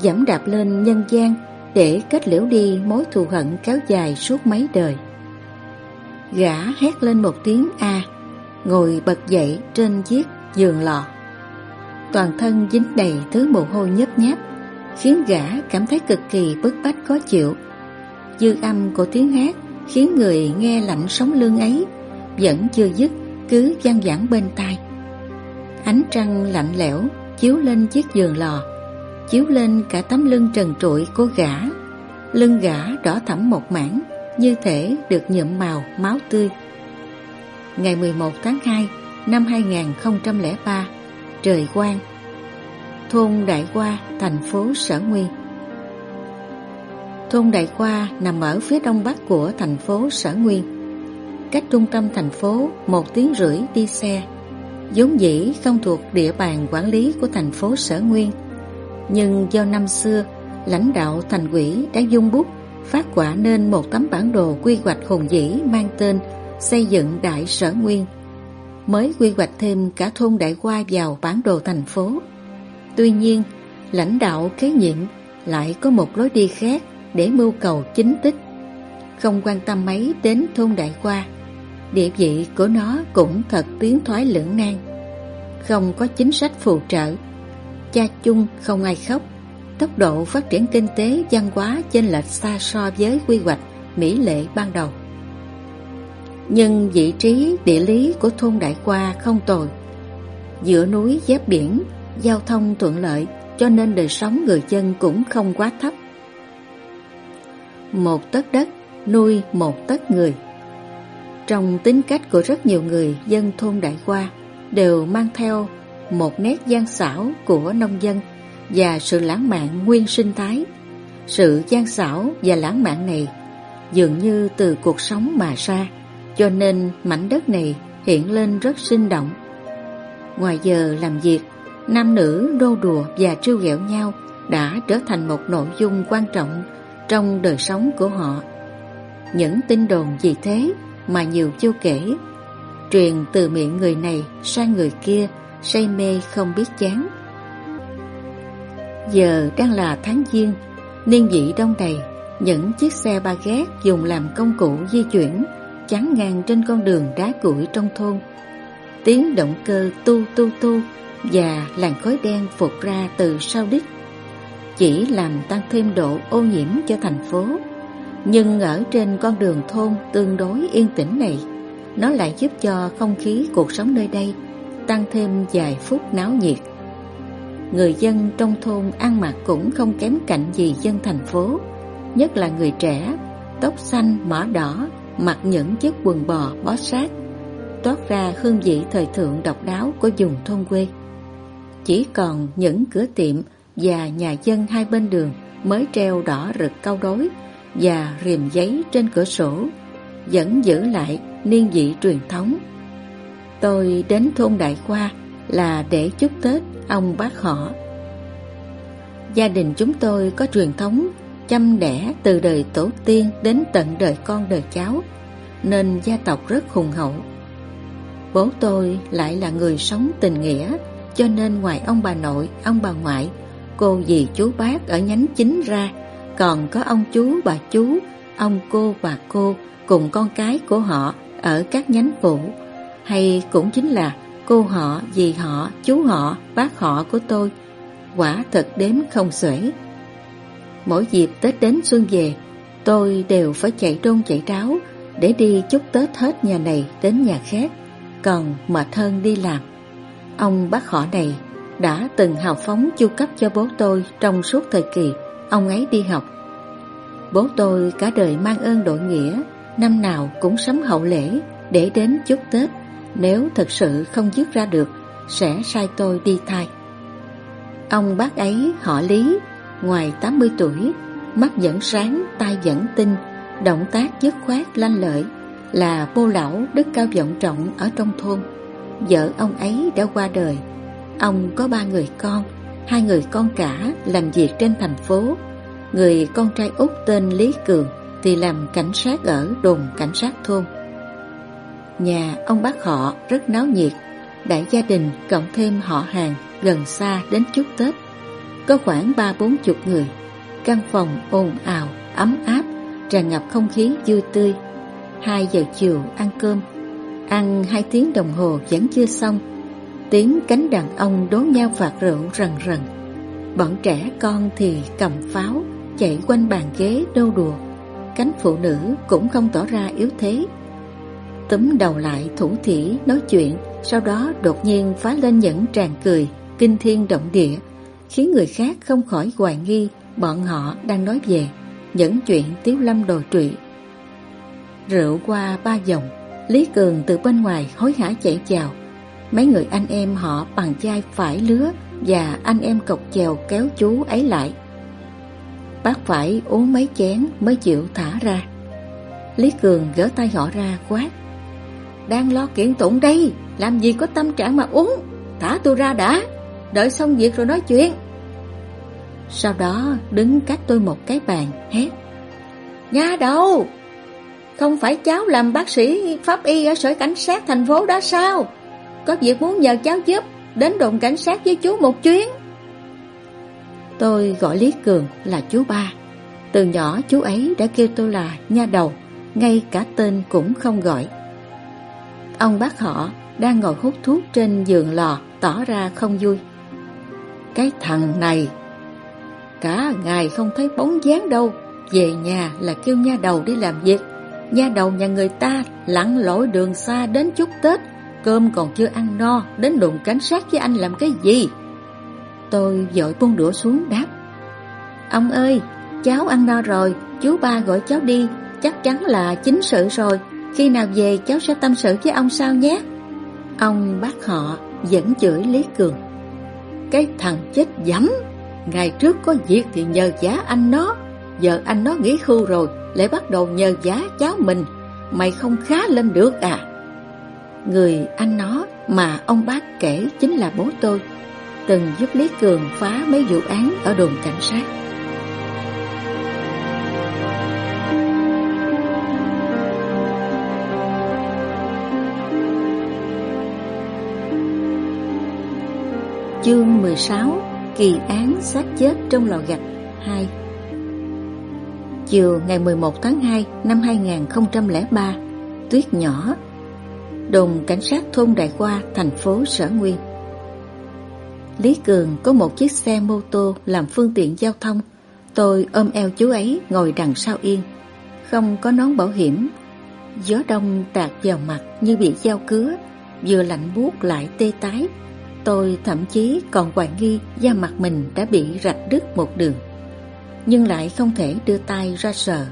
dẫm đạp lên nhân gian để kết liễu đi mối thù hận kéo dài suốt mấy đời. Gã hét lên một tiếng A, ngồi bật dậy trên chiếc giường lọ, Toàn thân dính đầy thứ mồ hôi nhấp nháp, khiến gã cảm thấy cực kỳ bức bách khó chịu. Dư âm của tiếng hát khiến người nghe lạnh sống lưng ấy vẫn chưa dứt cứ vang vẳng bên tai. Ánh trăng lạnh lẽo chiếu lên chiếc giường lò, chiếu lên cả tấm lưng trần trụi của gã. Lưng gã đỏ thẫm một mảng, như thể được nhuộm màu máu tươi. Ngày 11 tháng 2 năm 2003, trời quang. Thôn Đại Qua, thành phố Sở Nguyên. Thôn Đại Qua nằm ở phía đông bắc của thành phố Sở Nguyên. Cách trung tâm thành phố một tiếng rưỡi đi xe vốn dĩ không thuộc địa bàn quản lý của thành phố Sở Nguyên. Nhưng do năm xưa, lãnh đạo thành quỹ đã dung bút phát quả nên một tấm bản đồ quy hoạch hùng dĩ mang tên xây dựng Đại Sở Nguyên. Mới quy hoạch thêm cả thôn Đại Qua vào bản đồ thành phố. Tuy nhiên, lãnh đạo kế nhiệm lại có một lối đi khác để mưu cầu chính tích. Không quan tâm mấy đến thôn Đại Qua địa vị của nó cũng thật tiến thoái lưỡng nan. Không có chính sách phù trợ, cha chung không ai khóc, tốc độ phát triển kinh tế văn hóa chênh lệch xa so với quy hoạch mỹ lệ ban đầu. Nhưng vị trí địa lý của thôn Đại Qua không tồi, giữa núi giáp biển, giao thông thuận lợi cho nên đời sống người dân cũng không quá thấp. Một tấc đất nuôi một tấc người. Trong tính cách của rất nhiều người dân thôn Đại Qua đều mang theo một nét gian xảo của nông dân và sự lãng mạn nguyên sinh thái. Sự gian xảo và lãng mạn này dường như từ cuộc sống mà ra, cho nên mảnh đất này hiện lên rất sinh động. Ngoài giờ làm việc, nam nữ đô đùa và trêu ghẹo nhau đã trở thành một nội dung quan trọng trong đời sống của họ. Những tin đồn gì thế mà nhiều chưa kể truyền từ miệng người này sang người kia say mê không biết chán giờ đang là tháng giêng niên vị đông đầy những chiếc xe ba gác dùng làm công cụ di chuyển chắn ngang trên con đường đá củi trong thôn tiếng động cơ tu tu tu và làn khói đen phụt ra từ sau đít chỉ làm tăng thêm độ ô nhiễm cho thành phố nhưng ở trên con đường thôn tương đối yên tĩnh này, nó lại giúp cho không khí cuộc sống nơi đây tăng thêm vài phút náo nhiệt. Người dân trong thôn ăn mặc cũng không kém cạnh gì dân thành phố, nhất là người trẻ, tóc xanh, mỏ đỏ, mặc những chiếc quần bò bó sát, toát ra hương vị thời thượng độc đáo của vùng thôn quê. Chỉ còn những cửa tiệm và nhà dân hai bên đường mới treo đỏ rực cao đối và rìm giấy trên cửa sổ vẫn giữ lại niên vị truyền thống. Tôi đến thôn Đại Khoa là để chúc Tết ông bác họ. Gia đình chúng tôi có truyền thống chăm đẻ từ đời tổ tiên đến tận đời con đời cháu, nên gia tộc rất hùng hậu. Bố tôi lại là người sống tình nghĩa, cho nên ngoài ông bà nội, ông bà ngoại, cô dì chú bác ở nhánh chính ra, còn có ông chú bà chú, ông cô bà cô cùng con cái của họ ở các nhánh phụ, hay cũng chính là cô họ, dì họ, chú họ, bác họ của tôi, quả thật đếm không xuể. Mỗi dịp Tết đến xuân về, tôi đều phải chạy trôn chạy tráo để đi chúc Tết hết nhà này đến nhà khác, còn mệt hơn đi làm. Ông bác họ này đã từng hào phóng chu cấp cho bố tôi trong suốt thời kỳ ông ấy đi học. Bố tôi cả đời mang ơn đội nghĩa, năm nào cũng sắm hậu lễ để đến chúc Tết. Nếu thật sự không dứt ra được, sẽ sai tôi đi thai Ông bác ấy họ Lý, ngoài 80 tuổi, mắt vẫn sáng, tai vẫn tinh, động tác dứt khoát lanh lợi, là bô lão đức cao vọng trọng ở trong thôn. Vợ ông ấy đã qua đời, ông có ba người con, hai người con cả làm việc trên thành phố. Người con trai út tên Lý Cường thì làm cảnh sát ở đồn cảnh sát thôn. Nhà ông bác họ rất náo nhiệt, đại gia đình cộng thêm họ hàng gần xa đến chúc Tết. Có khoảng ba bốn chục người, căn phòng ồn ào, ấm áp, tràn ngập không khí vui tươi. Hai giờ chiều ăn cơm, ăn hai tiếng đồng hồ vẫn chưa xong. Tiếng cánh đàn ông đố nhau phạt rượu rần rần. Bọn trẻ con thì cầm pháo, chạy quanh bàn ghế đâu đùa. Cánh phụ nữ cũng không tỏ ra yếu thế. Túm đầu lại thủ thỉ nói chuyện, sau đó đột nhiên phá lên những tràn cười, kinh thiên động địa, khiến người khác không khỏi hoài nghi bọn họ đang nói về những chuyện tiếu lâm đồi trụy. Rượu qua ba dòng, Lý Cường từ bên ngoài hối hả chạy chào. Mấy người anh em họ bằng chai phải lứa và anh em cọc chèo kéo chú ấy lại. Bác phải uống mấy chén mới chịu thả ra. Lý Cường gỡ tay họ ra quát. Đang lo kiện tụng đây, làm gì có tâm trạng mà uống, thả tôi ra đã, đợi xong việc rồi nói chuyện. Sau đó đứng cách tôi một cái bàn hét. Nha đầu Không phải cháu làm bác sĩ pháp y ở sở cảnh sát thành phố đó sao? Có việc muốn nhờ cháu giúp Đến đồn cảnh sát với chú một chuyến. Tôi gọi Lý Cường là chú ba. Từ nhỏ chú ấy đã kêu tôi là nha đầu Ngay cả tên cũng không gọi. Ông bác họ đang ngồi hút thuốc trên giường lò, Tỏ ra không vui. Cái thằng này, Cả ngày không thấy bóng dáng đâu, Về nhà là kêu nha đầu đi làm việc. Nha đầu nhà người ta lặn lội đường xa đến chút Tết, Cơm còn chưa ăn no, Đến đồn cảnh sát với anh làm cái gì? Tôi dội buông đũa xuống đáp, Ông ơi, Cháu ăn no rồi, Chú ba gọi cháu đi, Chắc chắn là chính sự rồi. Khi nào về cháu sẽ tâm sự với ông sao nhé. Ông bác họ vẫn chửi Lý Cường. Cái thằng chết dẫm, Ngày trước có việc thì nhờ giá anh nó, Giờ anh nó nghỉ khu rồi, Lại bắt đầu nhờ giá cháu mình. Mày không khá lên được à. Người anh nó mà ông bác kể chính là bố tôi, Từng giúp Lý Cường phá mấy vụ án ở đồn cảnh sát. Chương 16 Kỳ án xác chết trong lò gạch 2 Chiều ngày 11 tháng 2 năm 2003 Tuyết nhỏ, Đồn cảnh sát thôn Đại Khoa, thành phố Sở Nguyên. Lý Cường có một chiếc xe mô tô làm phương tiện giao thông. Tôi ôm eo chú ấy ngồi đằng sau yên, Không có nón bảo hiểm. Gió đông tạt vào mặt như bị dao cứa, Vừa lạnh buốt lại tê tái. Tôi thậm chí còn hoài nghi da mặt mình đã bị rạch đứt một đường, Nhưng lại không thể đưa tay ra sờ.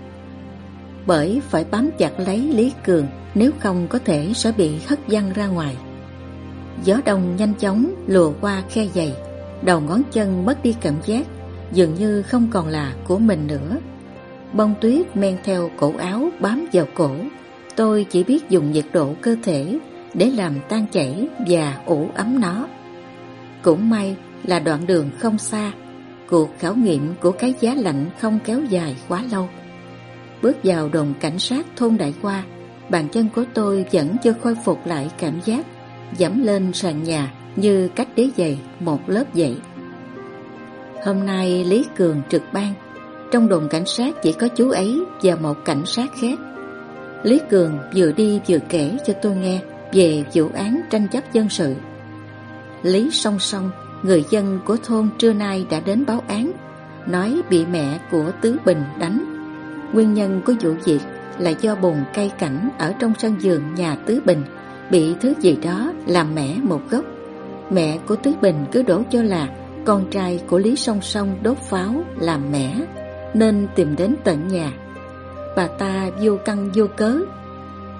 Bởi phải bám chặt lấy Lý Cường, Nếu không có thể sẽ bị hất văng ra ngoài. Gió đông nhanh chóng lùa qua khe giày, Đầu ngón chân mất đi cảm giác, Dường như không còn là của mình nữa. Bông tuyết men theo cổ áo bám vào cổ, Tôi chỉ biết dùng nhiệt độ cơ thể để làm tan chảy và ủ ấm nó. Cũng may là đoạn đường không xa, cuộc khảo nghiệm của cái giá lạnh không kéo dài quá lâu. Bước vào đồn cảnh sát thôn Đại Qua, bàn chân của tôi vẫn chưa khôi phục lại cảm giác dẫm lên sàn nhà như cách đế giày một lớp dậy. Hôm nay Lý Cường trực ban, trong đồn cảnh sát chỉ có chú ấy và một cảnh sát khác. Lý Cường vừa đi vừa kể cho tôi nghe về vụ án tranh chấp dân sự Lý song song, người dân của thôn trưa nay đã đến báo án, nói bị mẹ của Tứ Bình đánh. Nguyên nhân của vụ việc là do bồn cây cảnh ở trong sân vườn nhà Tứ Bình bị thứ gì đó làm mẻ một gốc. Mẹ của Tứ Bình cứ đổ cho là con trai của Lý Song Song đốt pháo làm mẻ, nên tìm đến tận nhà. Bà ta vô căn vô cớ.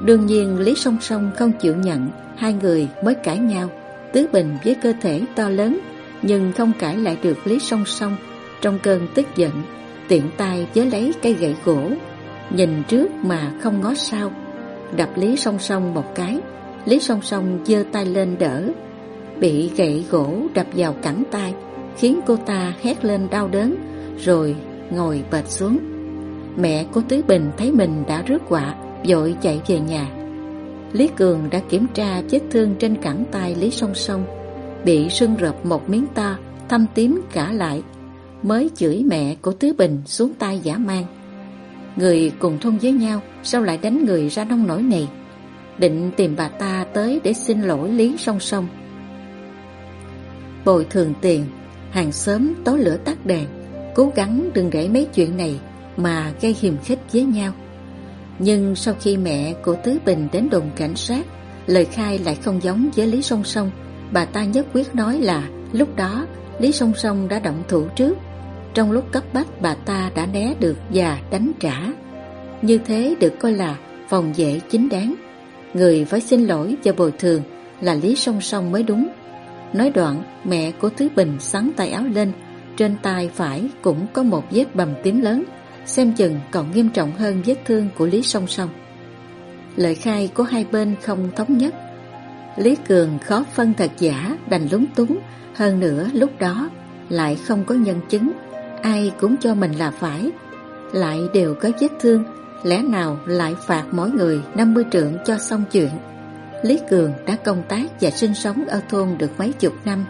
Đương nhiên Lý Song Song không chịu nhận, hai người mới cãi nhau. Tứ Bình với cơ thể to lớn nhưng không cãi lại được Lý Song Song trong cơn tức giận, tiện tay với lấy cây gậy gỗ, nhìn trước mà không ngó sau, đập Lý Song Song một cái, Lý Song Song giơ tay lên đỡ, bị gậy gỗ đập vào cẳng tay, khiến cô ta hét lên đau đớn rồi ngồi bệt xuống. Mẹ của Tứ Bình thấy mình đã rước quả, vội chạy về nhà. Lý Cường đã kiểm tra vết thương trên cẳng tay Lý Song Song, bị sưng rợp một miếng to, thâm tím cả lại, mới chửi mẹ của Tứ Bình xuống tay giả mang. Người cùng thôn với nhau sao lại đánh người ra nông nổi này? Định tìm bà ta tới để xin lỗi Lý Song Song. Bồi thường tiền, hàng xóm tối lửa tắt đèn, cố gắng đừng để mấy chuyện này mà gây hiềm khích với nhau. Nhưng sau khi mẹ của Tứ Bình đến đồn cảnh sát, lời khai lại không giống với Lý Song Song. Bà ta nhất quyết nói là lúc đó Lý Song Song đã động thủ trước. Trong lúc cấp bách bà ta đã né được và đánh trả. Như thế được coi là phòng vệ chính đáng. Người phải xin lỗi và bồi thường là Lý Song Song mới đúng. Nói đoạn, mẹ của Tứ Bình sắn tay áo lên, trên tay phải cũng có một vết bầm tím lớn xem chừng còn nghiêm trọng hơn vết thương của Lý Song Song. Lời khai của hai bên không thống nhất. Lý Cường khó phân thật giả đành lúng túng, hơn nữa lúc đó lại không có nhân chứng, ai cũng cho mình là phải, lại đều có vết thương, lẽ nào lại phạt mỗi người 50 trượng cho xong chuyện. Lý Cường đã công tác và sinh sống ở thôn được mấy chục năm,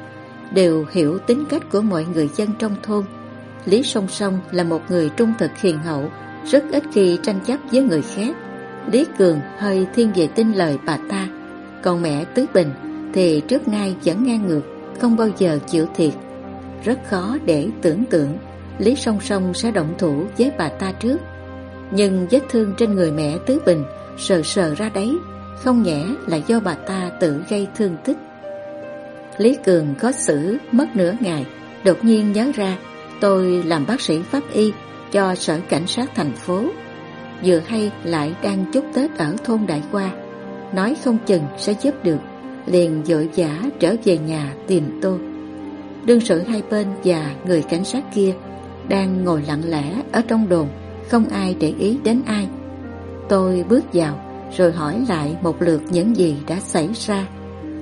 đều hiểu tính cách của mọi người dân trong thôn, Lý Song Song là một người trung thực hiền hậu, rất ít khi tranh chấp với người khác. Lý Cường hơi thiên về tin lời bà ta, còn mẹ Tứ Bình thì trước nay vẫn ngang ngược, không bao giờ chịu thiệt. Rất khó để tưởng tượng Lý Song Song sẽ động thủ với bà ta trước. Nhưng vết thương trên người mẹ Tứ Bình sờ sờ ra đấy, không nhẽ là do bà ta tự gây thương tích. Lý Cường có xử mất nửa ngày, đột nhiên nhớ ra Tôi làm bác sĩ pháp y cho sở cảnh sát thành phố. Vừa hay lại đang chúc Tết ở thôn Đại Qua Nói không chừng sẽ giúp được, Liền dội giả trở về nhà tìm tôi. Đương sự hai bên và người cảnh sát kia Đang ngồi lặng lẽ ở trong đồn, Không ai để ý đến ai. Tôi bước vào, rồi hỏi lại một lượt những gì đã xảy ra.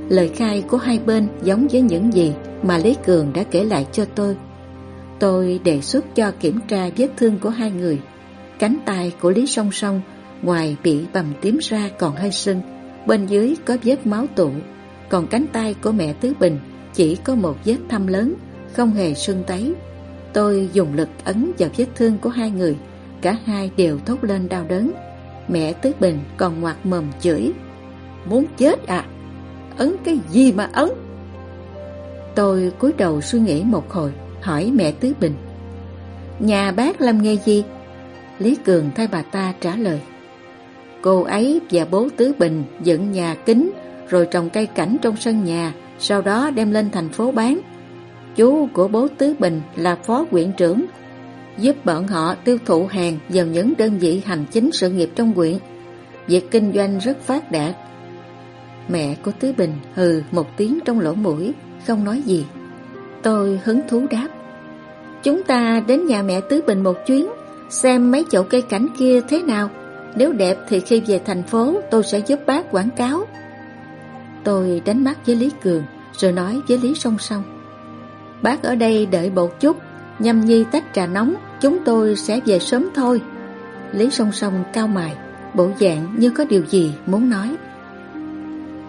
Lời khai của hai bên giống với những gì mà Lý Cường đã kể lại cho tôi. Tôi đề xuất cho kiểm tra vết thương của hai người. Cánh tay của Lý Song Song ngoài bị bầm tím ra còn hơi sưng, bên dưới có vết máu tụ, còn cánh tay của mẹ Tứ Bình chỉ có một vết thâm lớn, không hề sưng tấy. Tôi dùng lực ấn vào vết thương của hai người, cả hai đều thốt lên đau đớn. Mẹ Tứ Bình còn ngoạc mồm chửi, muốn chết à? Ấn cái gì mà ấn? Tôi cúi đầu suy nghĩ một hồi hỏi mẹ Tứ Bình. Nhà bác làm nghề gì? Lý Cường thay bà ta trả lời. Cô ấy và bố Tứ Bình dựng nhà kính rồi trồng cây cảnh trong sân nhà, sau đó đem lên thành phố bán. Chú của bố Tứ Bình là phó quyện trưởng, giúp bọn họ tiêu thụ hàng vào những đơn vị hành chính sự nghiệp trong quyện. Việc kinh doanh rất phát đạt. Mẹ của Tứ Bình hừ một tiếng trong lỗ mũi, không nói gì. Tôi hứng thú đáp. Chúng ta đến nhà mẹ Tứ Bình một chuyến, Xem mấy chậu cây cảnh kia thế nào. Nếu đẹp thì khi về thành phố, Tôi sẽ giúp bác quảng cáo. Tôi đánh mắt với Lý Cường, Rồi nói với Lý Song Song. Bác ở đây đợi một chút, Nhâm nhi tách trà nóng, Chúng tôi sẽ về sớm thôi. Lý Song Song cao mài Bộ dạng như có điều gì muốn nói.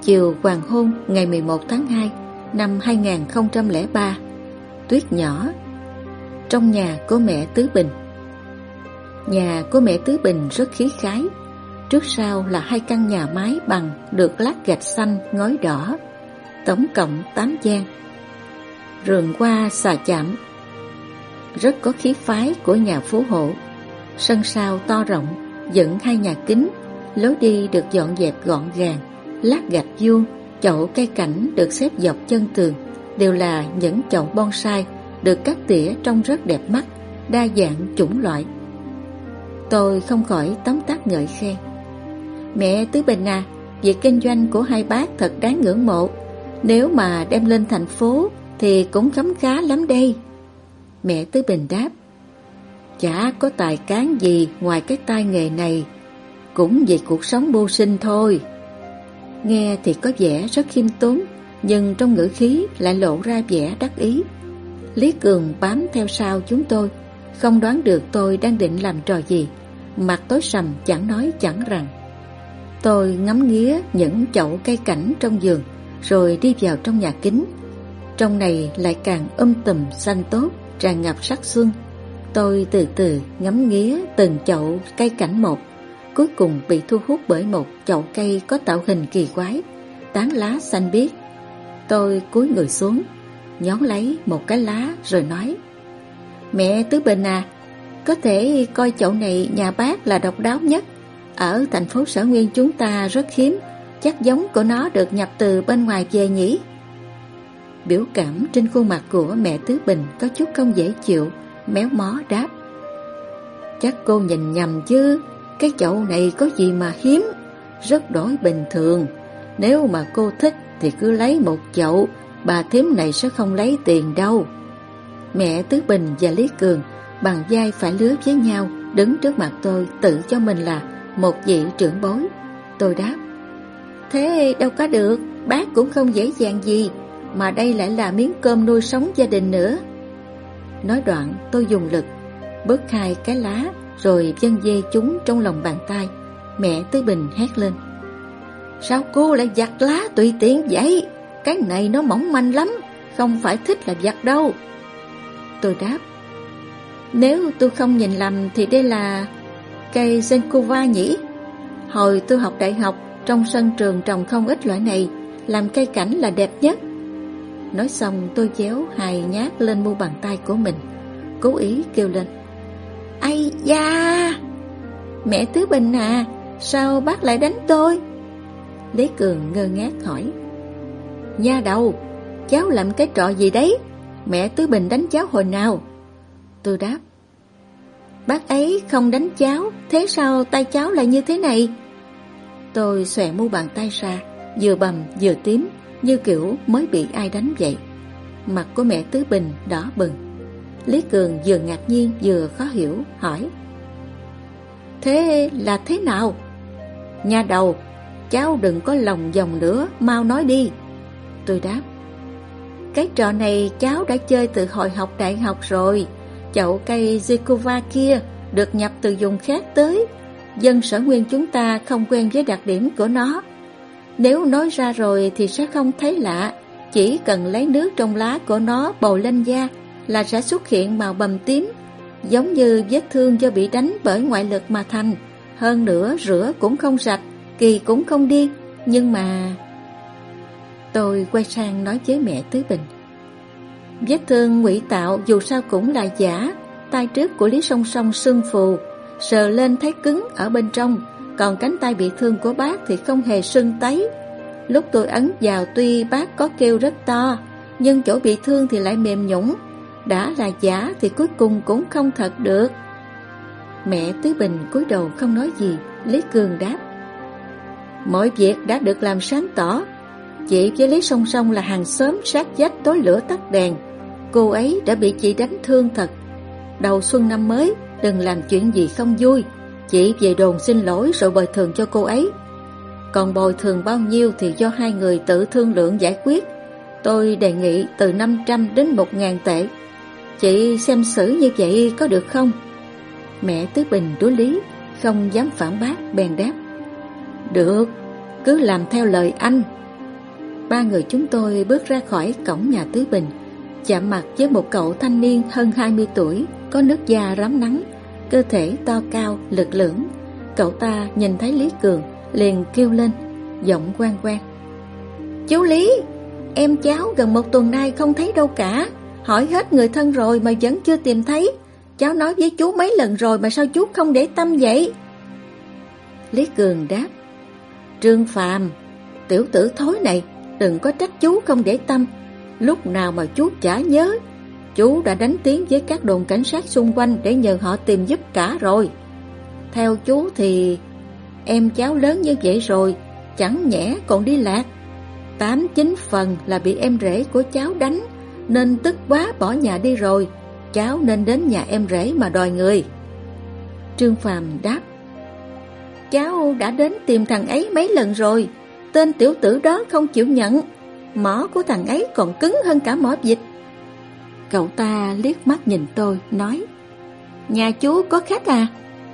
Chiều hoàng hôn ngày 11 tháng 2 năm 2003 Tuyết nhỏ, Trong nhà của mẹ Tứ Bình. Nhà của mẹ Tứ Bình rất khí khái, Trước sau là hai căn nhà mái bằng được lát gạch xanh ngói đỏ, Tổng cộng 8 gian. Rường qua xà chạm, Rất có khí phái của nhà phú hộ. Sân sau to rộng, Dựng hai nhà kính, Lối đi được dọn dẹp gọn gàng, Lát gạch vuông. Chậu cây cảnh được xếp dọc chân tường đều là những chậu bonsai được cắt tỉa trông rất đẹp mắt, đa dạng chủng loại. Tôi không khỏi tấm tắc ngợi khen. Mẹ Tứ Bình à, việc kinh doanh của hai bác thật đáng ngưỡng mộ. Nếu mà đem lên thành phố thì cũng khấm khá lắm đây. Mẹ Tứ Bình đáp, chả có tài cán gì ngoài cái tai nghề này, cũng vì cuộc sống mưu sinh thôi. Nghe thì có vẻ rất khiêm tốn, nhưng trong ngữ khí lại lộ ra vẻ đắc ý. Lý Cường bám theo sau chúng tôi, không đoán được tôi đang định làm trò gì. Mặt tối sầm chẳng nói chẳng rằng. Tôi ngắm nghía những chậu cây cảnh trong giường, rồi đi vào trong nhà kính. Trong này lại càng um tùm xanh tốt, tràn ngập sắc xuân. Tôi từ từ ngắm nghía từng chậu cây cảnh một, cuối cùng bị thu hút bởi một chậu cây có tạo hình kỳ quái, tán lá xanh biếc. Tôi cúi người xuống, nhón lấy một cái lá rồi nói Mẹ Tứ Bình à, có thể coi chậu này nhà bác là độc đáo nhất. Ở thành phố Sở Nguyên chúng ta rất hiếm, chắc giống của nó được nhập từ bên ngoài về nhỉ? Biểu cảm trên khuôn mặt của mẹ Tứ Bình có chút không dễ chịu, méo mó đáp. Chắc cô nhìn nhầm chứ, cái chậu này có gì mà hiếm, rất đổi bình thường. Nếu mà cô thích thì cứ lấy một chậu, bà thím này sẽ không lấy tiền đâu. Mẹ Tứ Bình và Lý Cường bằng vai phải lứa với nhau, đứng trước mặt tôi tự cho mình là một vị trưởng bối. Tôi đáp, thế đâu có được, bác cũng không dễ dàng gì, mà đây lại là miếng cơm nuôi sống gia đình nữa. Nói đoạn tôi dùng lực, bớt hai cái lá rồi dân dê chúng trong lòng bàn tay. Mẹ Tứ Bình hét lên. Sao cô lại giặt lá tùy tiện vậy? Cái này nó mỏng manh lắm, không phải thích là giặt đâu. Tôi đáp, nếu tôi không nhìn lầm thì đây là cây Zenkova nhỉ? Hồi tôi học đại học, trong sân trường trồng không ít loại này, làm cây cảnh là đẹp nhất. Nói xong tôi chéo hài nhát lên mu bàn tay của mình, cố ý kêu lên. Ây da! Mẹ Tứ Bình à, sao bác lại đánh tôi? Lý Cường ngơ ngác hỏi. Nha đầu, cháu làm cái trò gì đấy? Mẹ Tứ Bình đánh cháu hồi nào? Tôi đáp. Bác ấy không đánh cháu, thế sao tay cháu lại như thế này? Tôi xòe mu bàn tay ra, vừa bầm vừa tím, như kiểu mới bị ai đánh vậy. Mặt của mẹ Tứ Bình đỏ bừng. Lý Cường vừa ngạc nhiên vừa khó hiểu, hỏi. Thế là thế nào? Nhà đầu, cháu đừng có lòng vòng nữa, mau nói đi. Tôi đáp. Cái trò này cháu đã chơi từ hồi học đại học rồi. Chậu cây Zikova kia được nhập từ vùng khác tới. Dân sở nguyên chúng ta không quen với đặc điểm của nó. Nếu nói ra rồi thì sẽ không thấy lạ. Chỉ cần lấy nước trong lá của nó bầu lên da là sẽ xuất hiện màu bầm tím, giống như vết thương do bị đánh bởi ngoại lực mà thành. Hơn nữa rửa cũng không sạch, kỳ cũng không đi, nhưng mà... Tôi quay sang nói với mẹ Tứ Bình. Vết thương ngụy tạo dù sao cũng là giả, tay trước của Lý Song Song sưng phù, sờ lên thấy cứng ở bên trong, còn cánh tay bị thương của bác thì không hề sưng tấy. Lúc tôi ấn vào tuy bác có kêu rất to, nhưng chỗ bị thương thì lại mềm nhũng. Đã là giả thì cuối cùng cũng không thật được. Mẹ Tứ Bình cúi đầu không nói gì, Lý Cường đáp. Mọi việc đã được làm sáng tỏ. Chị với Lý Song Song là hàng xóm sát vách tối lửa tắt đèn. Cô ấy đã bị chị đánh thương thật. Đầu xuân năm mới, đừng làm chuyện gì không vui. Chị về đồn xin lỗi rồi bồi thường cho cô ấy. Còn bồi thường bao nhiêu thì do hai người tự thương lượng giải quyết. Tôi đề nghị từ 500 đến 1.000 tệ. Chị xem xử như vậy có được không? Mẹ Tứ Bình đối lý, không dám phản bác, bèn đáp. Được, cứ làm theo lời anh. Ba người chúng tôi bước ra khỏi cổng nhà Tứ Bình, chạm mặt với một cậu thanh niên hơn 20 tuổi, có nước da rám nắng, cơ thể to cao, lực lưỡng. Cậu ta nhìn thấy Lý Cường, liền kêu lên, giọng quan quan. Chú Lý, em cháu gần một tuần nay không thấy đâu cả, hỏi hết người thân rồi mà vẫn chưa tìm thấy. Cháu nói với chú mấy lần rồi mà sao chú không để tâm vậy? Lý Cường đáp, Trương Phàm, tiểu tử thối này, đừng có trách chú không để tâm. Lúc nào mà chú chả nhớ, chú đã đánh tiếng với các đồn cảnh sát xung quanh để nhờ họ tìm giúp cả rồi. Theo chú thì em cháu lớn như vậy rồi, chẳng nhẽ còn đi lạc. Tám chín phần là bị em rể của cháu đánh, nên tức quá bỏ nhà đi rồi. Cháu nên đến nhà em rể mà đòi người. Trương Phàm đáp Cháu đã đến tìm thằng ấy mấy lần rồi Tên tiểu tử đó không chịu nhận Mỏ của thằng ấy còn cứng hơn cả mỏ vịt Cậu ta liếc mắt nhìn tôi, nói Nhà chú có khách à?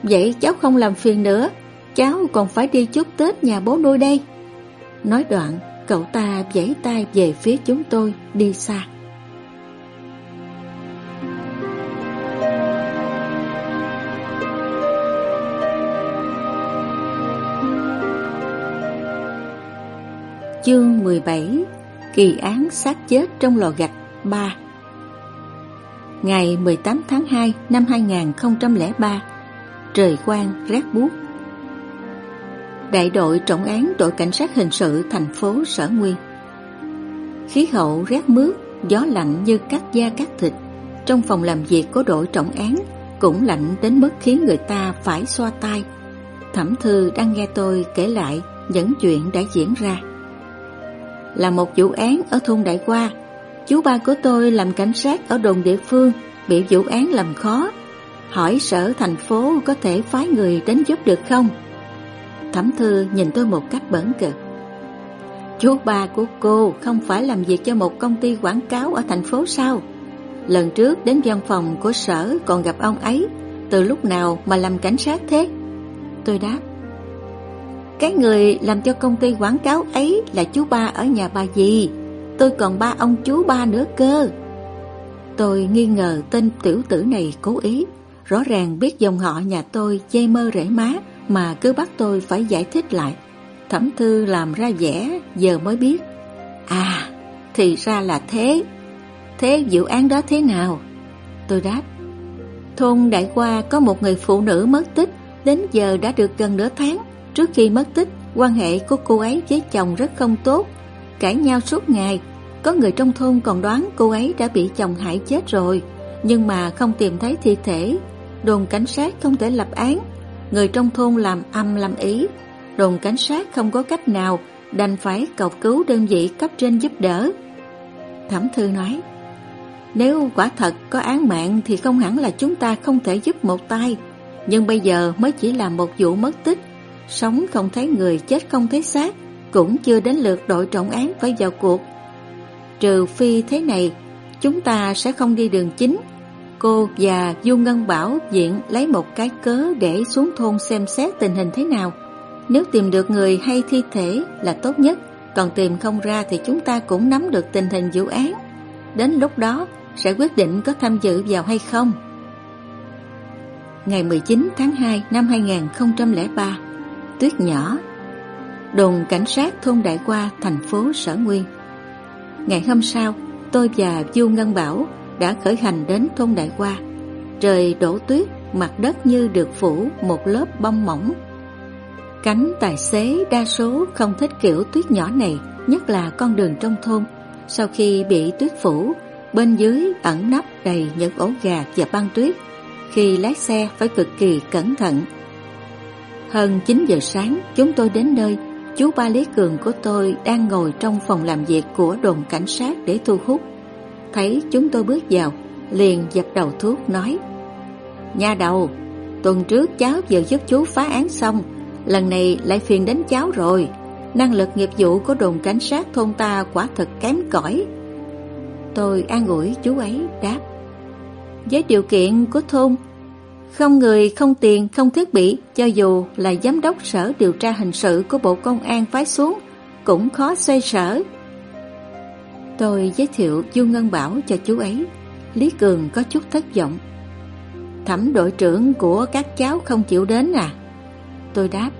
Vậy cháu không làm phiền nữa, cháu còn phải đi chúc Tết nhà bố nuôi đây. Nói đoạn, cậu ta vẫy tay về phía chúng tôi đi xa. Chương 17 Kỳ án sát chết trong lò gạch 3 Ngày 18 tháng 2 năm 2003 Trời quang rét buốt. Đại đội trọng án đội cảnh sát hình sự thành phố Sở Nguyên. Khí hậu rét mướt, gió lạnh như cắt da cắt thịt. Trong phòng làm việc của đội trọng án Cũng lạnh đến mức khiến người ta phải xoa tay Thẩm Thư đang nghe tôi kể lại những chuyện đã diễn ra là một vụ án ở thôn Đại Qua. Chú ba của tôi làm cảnh sát ở đồn địa phương, bị vụ án làm khó. Hỏi sở thành phố có thể phái người đến giúp được không? Thẩm thư nhìn tôi một cách bẩn cợt. Chú ba của cô không phải làm việc cho một công ty quảng cáo ở thành phố sao? Lần trước đến văn phòng của sở còn gặp ông ấy, từ lúc nào mà làm cảnh sát thế? Tôi đáp, cái người làm cho công ty quảng cáo ấy là chú ba ở nhà bà gì Tôi còn ba ông chú ba nữa cơ. Tôi nghi ngờ tên tiểu tử này cố ý. Rõ ràng biết dòng họ nhà tôi dây mơ rễ má Mà cứ bắt tôi phải giải thích lại. Thẩm thư làm ra vẻ, Giờ mới biết. À thì ra là thế. Thế dự án đó thế nào? Tôi đáp. Thôn Đại Qua có một người phụ nữ mất tích, Đến giờ đã được gần nửa tháng. Trước khi mất tích, quan hệ của cô ấy với chồng rất không tốt, cãi nhau suốt ngày. Có người trong thôn còn đoán cô ấy đã bị chồng hại chết rồi, nhưng mà không tìm thấy thi thể. Đồn cảnh sát không thể lập án, người trong thôn làm âm làm ý. Đồn cảnh sát không có cách nào, đành phải cầu cứu đơn vị cấp trên giúp đỡ. Thẩm Thư nói, nếu quả thật có án mạng thì không hẳn là chúng ta không thể giúp một tay, nhưng bây giờ mới chỉ là một vụ mất tích Sống không thấy người, chết không thấy xác, Cũng chưa đến lượt đội trọng án phải vào cuộc. Trừ phi thế này, Chúng ta sẽ không đi đường chính. Cô và Du Ngân Bảo diện lấy một cái cớ để xuống thôn xem xét tình hình thế nào. Nếu tìm được người hay thi thể là tốt nhất, Còn tìm không ra thì chúng ta cũng nắm được tình hình vụ án. Đến lúc đó, sẽ quyết định có tham dự vào hay không. Ngày 19 tháng 2 năm 2003 tuyết nhỏ. Đồn cảnh sát thôn Đại Qua, thành phố Sở Nguyên. Ngày hôm sau, tôi và Du Ngân Bảo đã khởi hành đến thôn Đại Qua. Trời đổ tuyết, mặt đất như được phủ một lớp bông mỏng. Cánh tài xế đa số không thích kiểu tuyết nhỏ này Nhất là con đường trong thôn. Sau khi bị tuyết phủ Bên dưới ẩn nấp đầy những ổ gà và băng tuyết. Khi lái xe phải cực kỳ cẩn thận hơn 9 giờ sáng, chúng tôi đến nơi. Chú ba Lý Cường của tôi đang ngồi trong phòng làm việc của đồn cảnh sát để thu hút. Thấy chúng tôi bước vào, liền dập đầu thuốc nói Nhà đầu, tuần trước cháu vừa giúp chú phá án xong, lần này lại phiền đến cháu rồi. Năng lực nghiệp vụ của đồn cảnh sát thôn ta quả thật kém cỏi. Tôi an ủi chú ấy đáp Với điều kiện của thôn không người, không tiền, không thiết bị, cho dù là giám đốc sở điều tra hình sự của Bộ Công an phái xuống, cũng khó xoay sở. Tôi giới thiệu Du Ngân Bảo cho chú ấy. Lý Cường có chút thất vọng. Thẩm đội trưởng của các cháu không chịu đến à? Tôi đáp.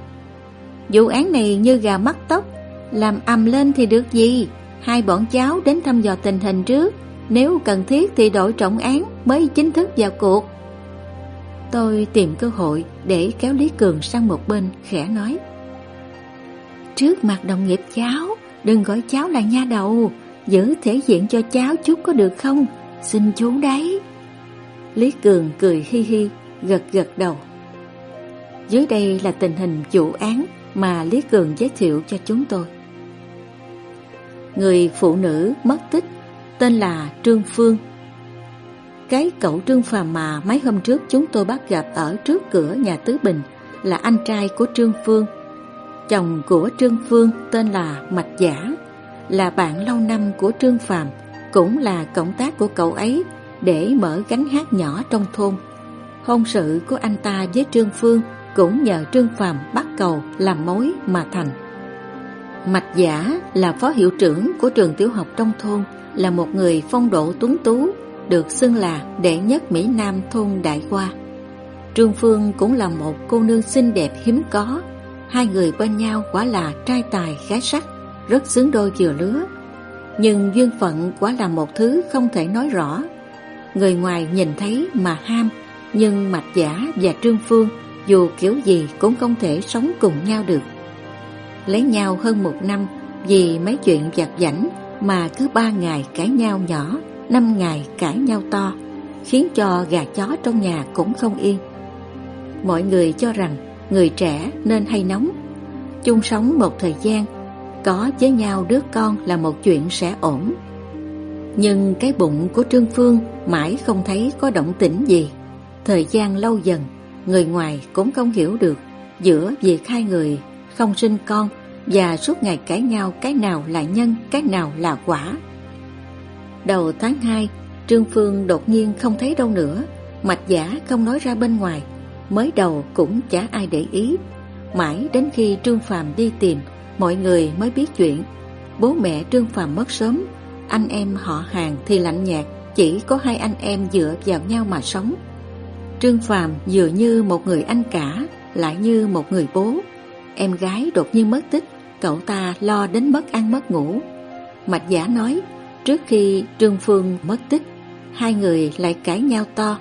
Vụ án này như gà mắc tóc, làm ầm lên thì được gì? Hai bọn cháu đến thăm dò tình hình trước, nếu cần thiết thì đội trọng án mới chính thức vào cuộc. Tôi tìm cơ hội để kéo Lý Cường sang một bên, khẽ nói. Trước mặt đồng nghiệp cháu, Đừng gọi cháu là nha đầu. Giữ thể diện cho cháu chút có được không? Xin chú đấy. Lý Cường cười hi hi, Gật gật đầu. Dưới đây là tình hình vụ án Mà Lý Cường giới thiệu cho chúng tôi. Người phụ nữ mất tích, Tên là Trương Phương cái cậu Trương Phàm mà mấy hôm trước chúng tôi bắt gặp ở trước cửa nhà Tứ Bình là anh trai của Trương Phương. Chồng của Trương Phương tên là Mạch Giả, là bạn lâu năm của Trương Phàm, cũng là cộng tác của cậu ấy để mở gánh hát nhỏ trong thôn. Hôn sự của anh ta với Trương Phương cũng nhờ Trương Phàm bắt cầu làm mối mà thành. Mạch Giả là phó hiệu trưởng của trường tiểu học trong thôn, là một người phong độ tuấn tú, được xưng là đệ nhất Mỹ Nam thôn Đại Hoa. Trương Phương cũng là một cô nương xinh đẹp hiếm có, hai người bên nhau quả là trai tài gái sắc, rất xứng đôi vừa lứa. Nhưng duyên phận quả là một thứ không thể nói rõ. Người ngoài nhìn thấy mà ham, nhưng Mạch Giả và Trương Phương dù kiểu gì cũng không thể sống cùng nhau được. Lấy nhau hơn một năm vì mấy chuyện vặt vảnh mà cứ ba ngày cãi nhau nhỏ, năm ngày cãi nhau to, khiến cho gà chó trong nhà cũng không yên. Mọi người cho rằng người trẻ nên hay nóng, chung sống một thời gian, có với nhau đứa con là một chuyện sẽ ổn. Nhưng cái bụng của Trương Phương mãi không thấy có động tĩnh gì. Thời gian lâu dần, người ngoài cũng không hiểu được giữa việc hai người không sinh con và suốt ngày cãi nhau cái nào là nhân, cái nào là quả. Đầu tháng 2, Trương Phương đột nhiên không thấy đâu nữa, mạch giả không nói ra bên ngoài, mới đầu cũng chả ai để ý. Mãi đến khi Trương Phàm đi tìm, mọi người mới biết chuyện. Bố mẹ Trương Phàm mất sớm, anh em họ hàng thì lạnh nhạt, chỉ có hai anh em dựa vào nhau mà sống. Trương Phàm dường như một người anh cả, lại như một người bố. Em gái đột nhiên mất tích, cậu ta lo đến mất ăn mất ngủ. Mạch giả nói, trước khi Trương Phương mất tích, hai người lại cãi nhau to.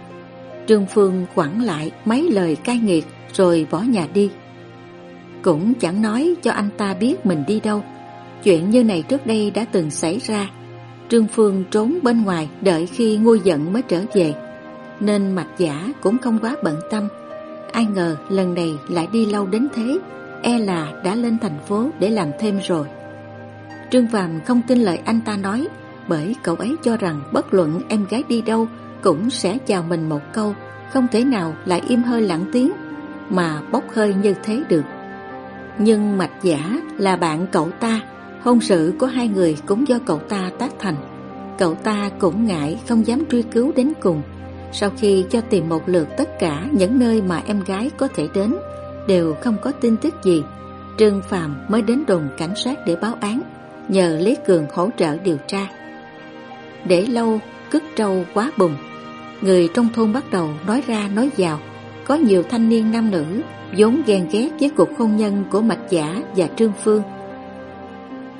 Trương Phương quẳng lại mấy lời cay nghiệt rồi bỏ nhà đi. Cũng chẳng nói cho anh ta biết mình đi đâu. Chuyện như này trước đây đã từng xảy ra. Trương Phương trốn bên ngoài đợi khi nguôi giận mới trở về. Nên mặt giả cũng không quá bận tâm. Ai ngờ lần này lại đi lâu đến thế e là đã lên thành phố để làm thêm rồi. Trương Phàm không tin lời anh ta nói, bởi cậu ấy cho rằng bất luận em gái đi đâu cũng sẽ chào mình một câu, không thể nào lại im hơi lặng tiếng mà bốc hơi như thế được. Nhưng Mạch Giả là bạn cậu ta, hôn sự của hai người cũng do cậu ta tác thành. Cậu ta cũng ngại không dám truy cứu đến cùng. Sau khi cho tìm một lượt tất cả những nơi mà em gái có thể đến, đều không có tin tức gì. Trương Phàm mới đến đồn cảnh sát để báo án, nhờ Lý Cường hỗ trợ điều tra. Để lâu, cứt trâu quá bùng. Người trong thôn bắt đầu nói ra nói vào. Có nhiều thanh niên nam nữ vốn ghen ghét với cuộc hôn nhân của Mạch Giả và Trương Phương.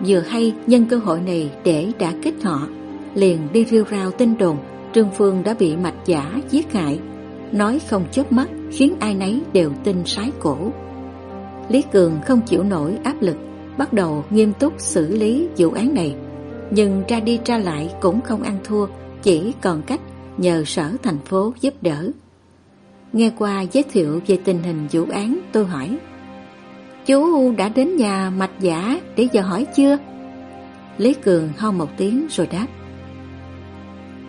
Vừa hay nhân cơ hội này để đã kích họ, liền đi rêu rao tin đồn Trương Phương đã bị Mạch Giả giết hại nói không chớp mắt khiến ai nấy đều tin sái cổ. Lý Cường không chịu nổi áp lực, bắt đầu nghiêm túc xử lý vụ án này. Nhưng ra đi ra lại cũng không ăn thua, chỉ còn cách nhờ sở thành phố giúp đỡ. Nghe qua giới thiệu về tình hình vụ án, tôi hỏi Chú đã đến nhà mạch giả để giờ hỏi chưa? Lý Cường ho một tiếng rồi đáp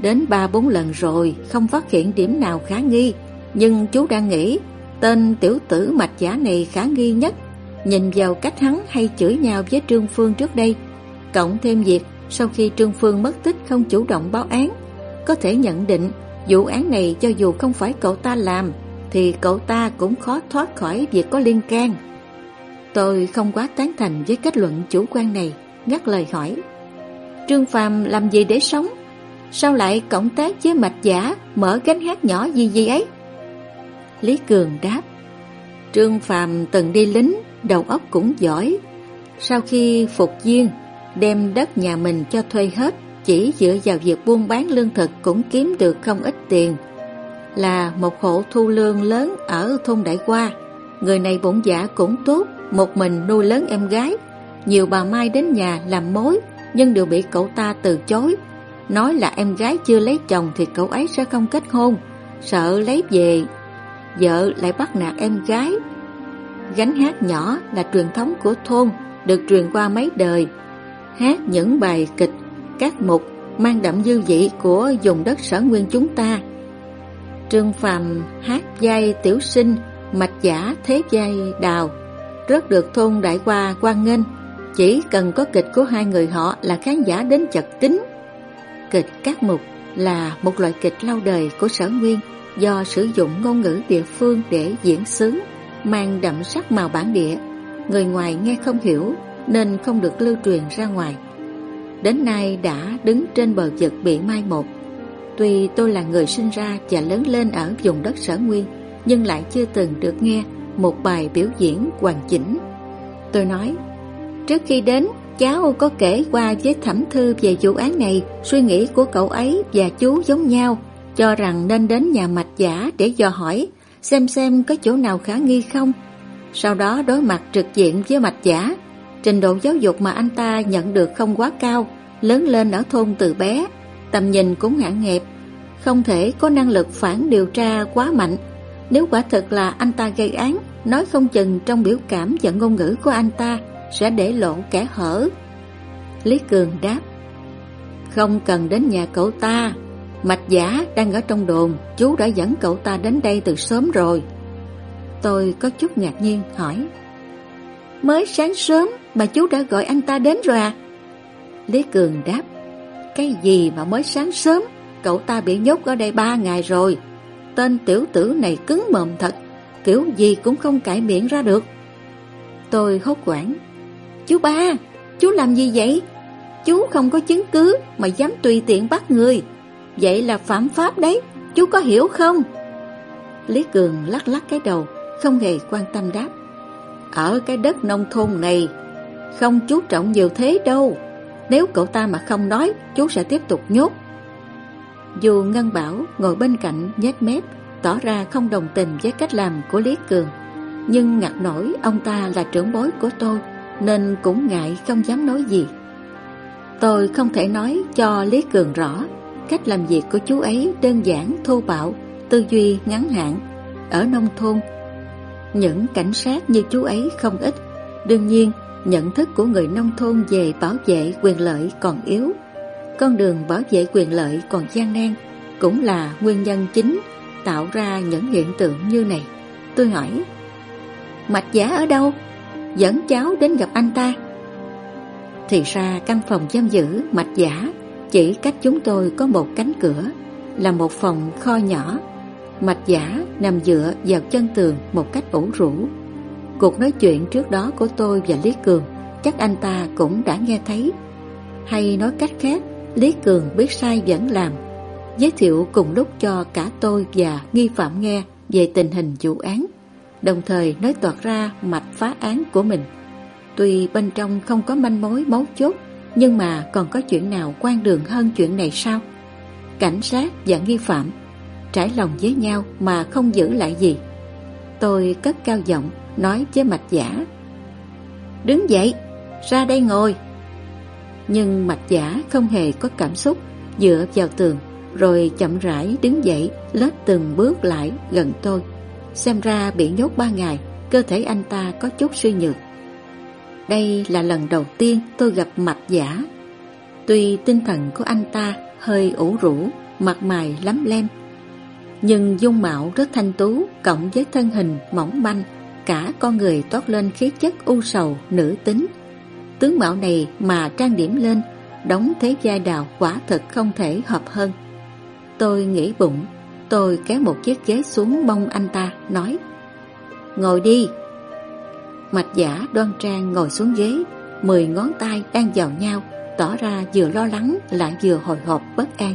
Đến ba bốn lần rồi Không phát hiện điểm nào khá nghi Nhưng chú đang nghĩ Tên tiểu tử mạch giả này khả nghi nhất Nhìn vào cách hắn hay chửi nhau với Trương Phương trước đây Cộng thêm việc sau khi Trương Phương mất tích không chủ động báo án, Có thể nhận định Vụ án này cho dù không phải cậu ta làm, Thì cậu ta cũng khó thoát khỏi việc có liên can. Tôi không quá tán thành với kết luận chủ quan này, Ngắt lời hỏi. Trương Phàm làm gì để sống? Sao lại cộng tác với mạch giả, Mở gánh hát nhỏ gì gì ấy? Lý Cường đáp. Trương Phàm từng đi lính, Đầu óc cũng giỏi. Sau khi phục viên Đem đất nhà mình cho thuê hết, Chỉ dựa vào việc buôn bán lương thực Cũng kiếm được không ít tiền. Là một hộ thu lương lớn Ở thôn Đại Qua. Người này bổn giả cũng tốt, Một mình nuôi lớn em gái. Nhiều bà Mai đến nhà làm mối, Nhưng đều bị cậu ta từ chối. Nói là em gái chưa lấy chồng thì cậu ấy sẽ không kết hôn, Sợ lấy về. Vợ lại bắt nạt em gái. Gánh hát nhỏ là truyền thống của thôn, Được truyền qua mấy đời. Hát những bài kịch, các mục Mang đậm dư vị của vùng đất sở nguyên chúng ta. Trương Phàm hát dây tiểu sinh Mạch giả thế dây đào Rất được thôn đại qua quan nghênh. Chỉ cần có kịch của hai người họ là khán giả đến chật tính kịch các mục là một loại kịch lâu đời của sở nguyên do sử dụng ngôn ngữ địa phương để diễn sướng mang đậm sắc màu bản địa. Người ngoài nghe không hiểu nên không được lưu truyền ra ngoài. Đến nay đã đứng trên bờ vực bị mai một. Tuy tôi là người sinh ra và lớn lên ở vùng đất sở nguyên, nhưng lại chưa từng được nghe một bài biểu diễn hoàn chỉnh. Tôi nói, trước khi đến, cháu có kể qua với thẩm thư về vụ án này, suy nghĩ của cậu ấy và chú giống nhau, cho rằng nên đến nhà mạch giả để dò hỏi, xem xem có chỗ nào khả nghi không. Sau đó đối mặt trực diện với mạch giả, trình độ giáo dục mà anh ta nhận được không quá cao, lớn lên ở thôn từ bé, tầm nhìn cũng hạn hẹp, không thể có năng lực phản điều tra quá mạnh. Nếu quả thực là anh ta gây án, nói không chừng trong biểu cảm và ngôn ngữ của anh ta sẽ để lộ kẻ hở. Lý Cường đáp, không cần đến nhà cậu ta, mạch giả đang ở trong đồn, chú đã dẫn cậu ta đến đây từ sớm rồi. Tôi có chút ngạc nhiên hỏi, mới sáng sớm mà chú đã gọi anh ta đến rồi à? Lý Cường đáp, cái gì mà mới sáng sớm, cậu ta bị nhốt ở đây ba ngày rồi. Tên tiểu tử này cứng mồm thật, kiểu gì cũng không cãi miệng ra được. Tôi hốt quảng, chú ba, chú làm gì vậy? Chú không có chứng cứ mà dám tùy tiện bắt người. Vậy là phạm pháp đấy, chú có hiểu không? Lý Cường lắc lắc cái đầu, không hề quan tâm đáp. Ở cái đất nông thôn này, không chú trọng nhiều thế đâu. Nếu cậu ta mà không nói, chú sẽ tiếp tục nhốt. Dù Ngân Bảo ngồi bên cạnh nhếch mép, tỏ ra không đồng tình với cách làm của Lý Cường. Nhưng ngặt nổi ông ta là trưởng bối của tôi, nên cũng ngại không dám nói gì. Tôi không thể nói cho Lý Cường rõ cách làm việc của chú ấy đơn giản, thô bạo, tư duy ngắn hạn. Ở nông thôn, những cảnh sát như chú ấy không ít. Đương nhiên, nhận thức của người nông thôn về bảo vệ quyền lợi còn yếu. Con đường bảo vệ quyền lợi còn gian nan, cũng là nguyên nhân chính tạo ra những hiện tượng như này. Tôi hỏi, Mạch giả ở đâu? Dẫn cháu đến gặp anh ta. Thì ra căn phòng giam giữ Mạch giả chỉ cách chúng tôi có một cánh cửa, là một phòng kho nhỏ. Mạch giả nằm dựa vào chân tường một cách ủ rũ. Cuộc nói chuyện trước đó của tôi và Lý Cường chắc anh ta cũng đã nghe thấy. Hay nói cách khác, Lý Cường biết sai vẫn làm. Giới thiệu cùng lúc cho cả tôi và nghi phạm nghe về tình hình vụ án, đồng thời nói toạt ra mạch phá án của mình. Tuy bên trong không có manh mối mấu chốt, nhưng mà còn có chuyện nào quan đường hơn chuyện này sao? Cảnh sát và nghi phạm trải lòng với nhau mà không giữ lại gì. Tôi cất cao giọng nói với mạch giả. Đứng dậy, ra đây ngồi. Nhưng mạch giả không hề có cảm xúc, dựa vào tường, rồi chậm rãi đứng dậy, lết từng bước lại gần tôi. Xem ra bị nhốt ba ngày, cơ thể anh ta có chút suy nhược. Đây là lần đầu tiên tôi gặp mạch giả. Tuy tinh thần của anh ta hơi ủ rũ, mặt mày lắm lem, nhưng dung mạo rất thanh tú cộng với thân hình mỏng manh, cả con người toát lên khí chất u sầu, nữ tính. Tướng mạo này mà trang điểm lên, đóng thế giai đào quả thật không thể hợp hơn. Tôi nghĩ bụng, tôi kéo một chiếc ghế xuống mông anh ta, nói Ngồi đi. Mạch giả đoan trang ngồi xuống ghế, mười ngón tay đang vào nhau, tỏ ra vừa lo lắng lại vừa hồi hộp bất an.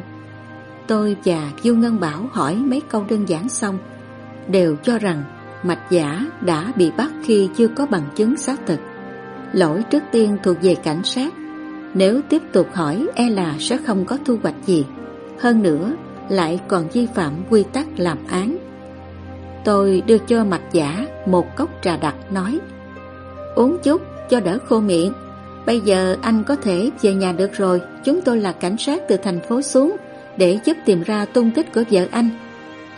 Tôi và Du Ngân Bảo hỏi mấy câu đơn giản xong, đều cho rằng Mạch giả đã bị bắt khi chưa có bằng chứng xác thực. Lỗi trước tiên thuộc về cảnh sát, nếu tiếp tục hỏi e là sẽ không có thu hoạch gì. Hơn nữa, lại còn vi phạm quy tắc làm án. Tôi đưa cho Mạch giả một cốc trà đặc nói Uống chút cho đỡ khô miệng Bây giờ anh có thể về nhà được rồi Chúng tôi là cảnh sát từ thành phố xuống để giúp tìm ra tung tích của vợ anh.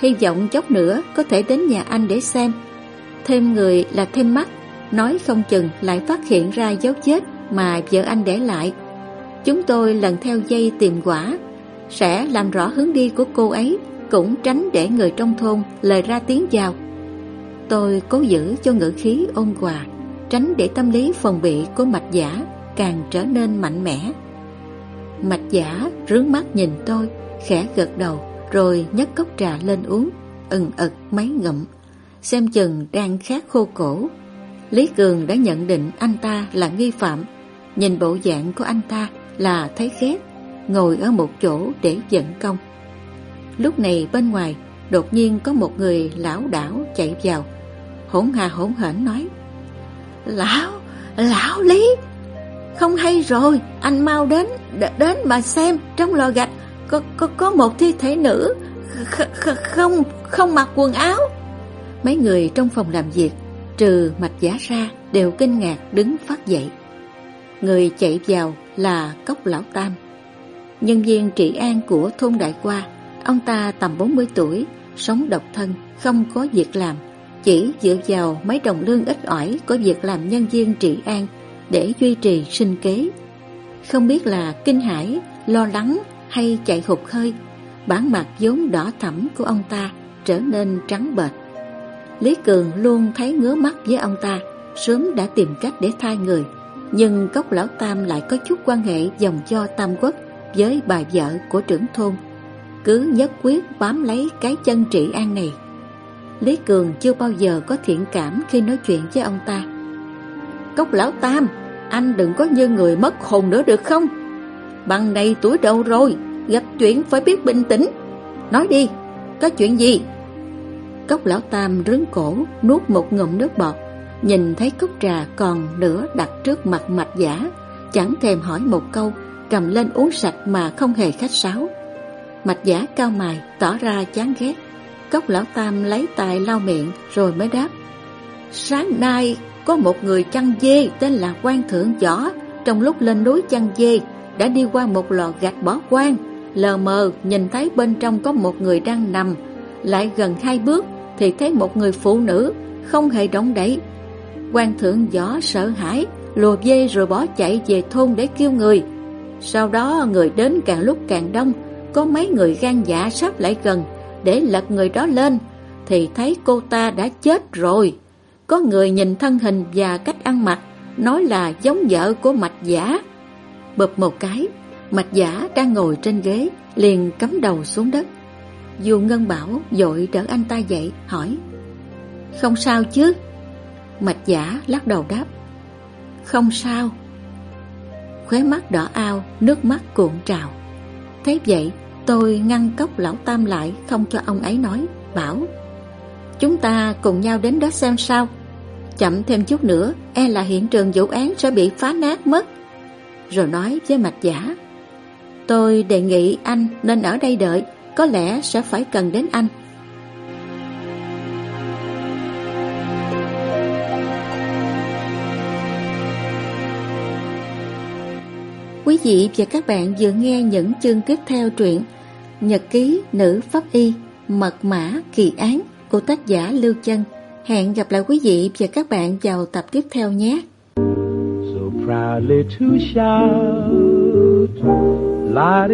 Hy vọng chốc nữa có thể đến nhà anh để xem. Thêm người là thêm mắt, nói không chừng lại phát hiện ra dấu chết mà vợ anh để lại. Chúng tôi lần theo dây tìm quả, sẽ làm rõ hướng đi của cô ấy, cũng tránh để người trong thôn lời ra tiếng vào. Tôi cố giữ cho ngữ khí ôn hòa, tránh để tâm lý phòng bị của mạch giả càng trở nên mạnh mẽ. Mạch giả rướng mắt nhìn tôi, khẽ gật đầu rồi nhấc cốc trà lên uống, ừng ực mấy ngụm, xem chừng đang khát khô cổ. Lý Cường đã nhận định anh ta là nghi phạm, nhìn bộ dạng của anh ta là thấy ghét, ngồi ở một chỗ để dẫn công. Lúc này bên ngoài đột nhiên có một người lão đảo chạy vào, hỗn hà hỗn hển nói Lão, lão Lý, không hay rồi, anh mau đến, đến mà xem, trong lò gạch có có có một thi thể nữ, kh, kh, không không mặc quần áo. Mấy người trong phòng làm việc, trừ mạch giả ra, đều kinh ngạc đứng phát dậy. Người chạy vào là Cốc Lão Tam, nhân viên trị an của thôn Đại Qua. Ông ta tầm 40 tuổi, sống độc thân, không có việc làm, chỉ dựa vào mấy đồng lương ít ỏi có việc làm nhân viên trị an để duy trì sinh kế. Không biết là kinh hãi, lo lắng hay chạy hụt hơi, bản mặt vốn đỏ thẫm của ông ta trở nên trắng bệch. Lý Cường luôn thấy ngứa mắt với ông ta, sớm đã tìm cách để thay người. Nhưng Cốc Lão Tam lại có chút quan hệ dòng cho Tam Quốc với bà vợ của trưởng thôn. Cứ nhất quyết bám lấy cái chân trị an này. Lý Cường chưa bao giờ có thiện cảm khi nói chuyện với ông ta. Cốc Lão Tam, anh đừng có như người mất hồn nữa được không? Bằng này tuổi đầu rồi, gặp chuyện phải biết bình tĩnh. Nói đi, có chuyện gì? Cốc lão tam rướng cổ, nuốt một ngụm nước bọt, nhìn thấy cốc trà còn nửa đặt trước mặt mạch giả, chẳng thèm hỏi một câu, cầm lên uống sạch mà không hề khách sáo. Mạch giả cao mài, tỏ ra chán ghét. Cốc lão tam lấy tay lau miệng rồi mới đáp. Sáng nay có một người chăn dê tên là quan thượng võ, trong lúc lên núi chăn dê đã đi qua một lò gạch bỏ quan, lờ mờ nhìn thấy bên trong có một người đang nằm, lại gần hai bước thì thấy một người phụ nữ không hề động đậy. quan thượng võ sợ hãi, lùa dê rồi bỏ chạy về thôn để kêu người. Sau đó người đến càng lúc càng đông, có mấy người gan dạ sắp lại gần để lật người đó lên, thì thấy cô ta đã chết rồi. Có người nhìn thân hình và cách ăn mặc, nói là giống vợ của mạch giả. Bụp một cái, mạch giả đang ngồi trên ghế, liền cắm đầu xuống đất. Dù Ngân Bảo dội đỡ anh ta dậy, hỏi Không sao chứ? Mạch giả lắc đầu đáp Không sao Khóe mắt đỏ ao, nước mắt cuộn trào Thấy vậy, tôi ngăn cốc lão tam lại Không cho ông ấy nói, bảo Chúng ta cùng nhau đến đó xem sao Chậm thêm chút nữa E là hiện trường vụ án sẽ bị phá nát mất rồi nói với mạch giả, Tôi đề nghị anh nên ở đây đợi, Có lẽ sẽ phải cần đến anh Quý vị và các bạn vừa nghe những chương tiếp theo truyện Nhật ký nữ pháp y, Mật mã kỳ án của tác giả Lưu Chân Hẹn gặp lại quý vị và các bạn vào tập tiếp theo nhé. Proudly to shout, la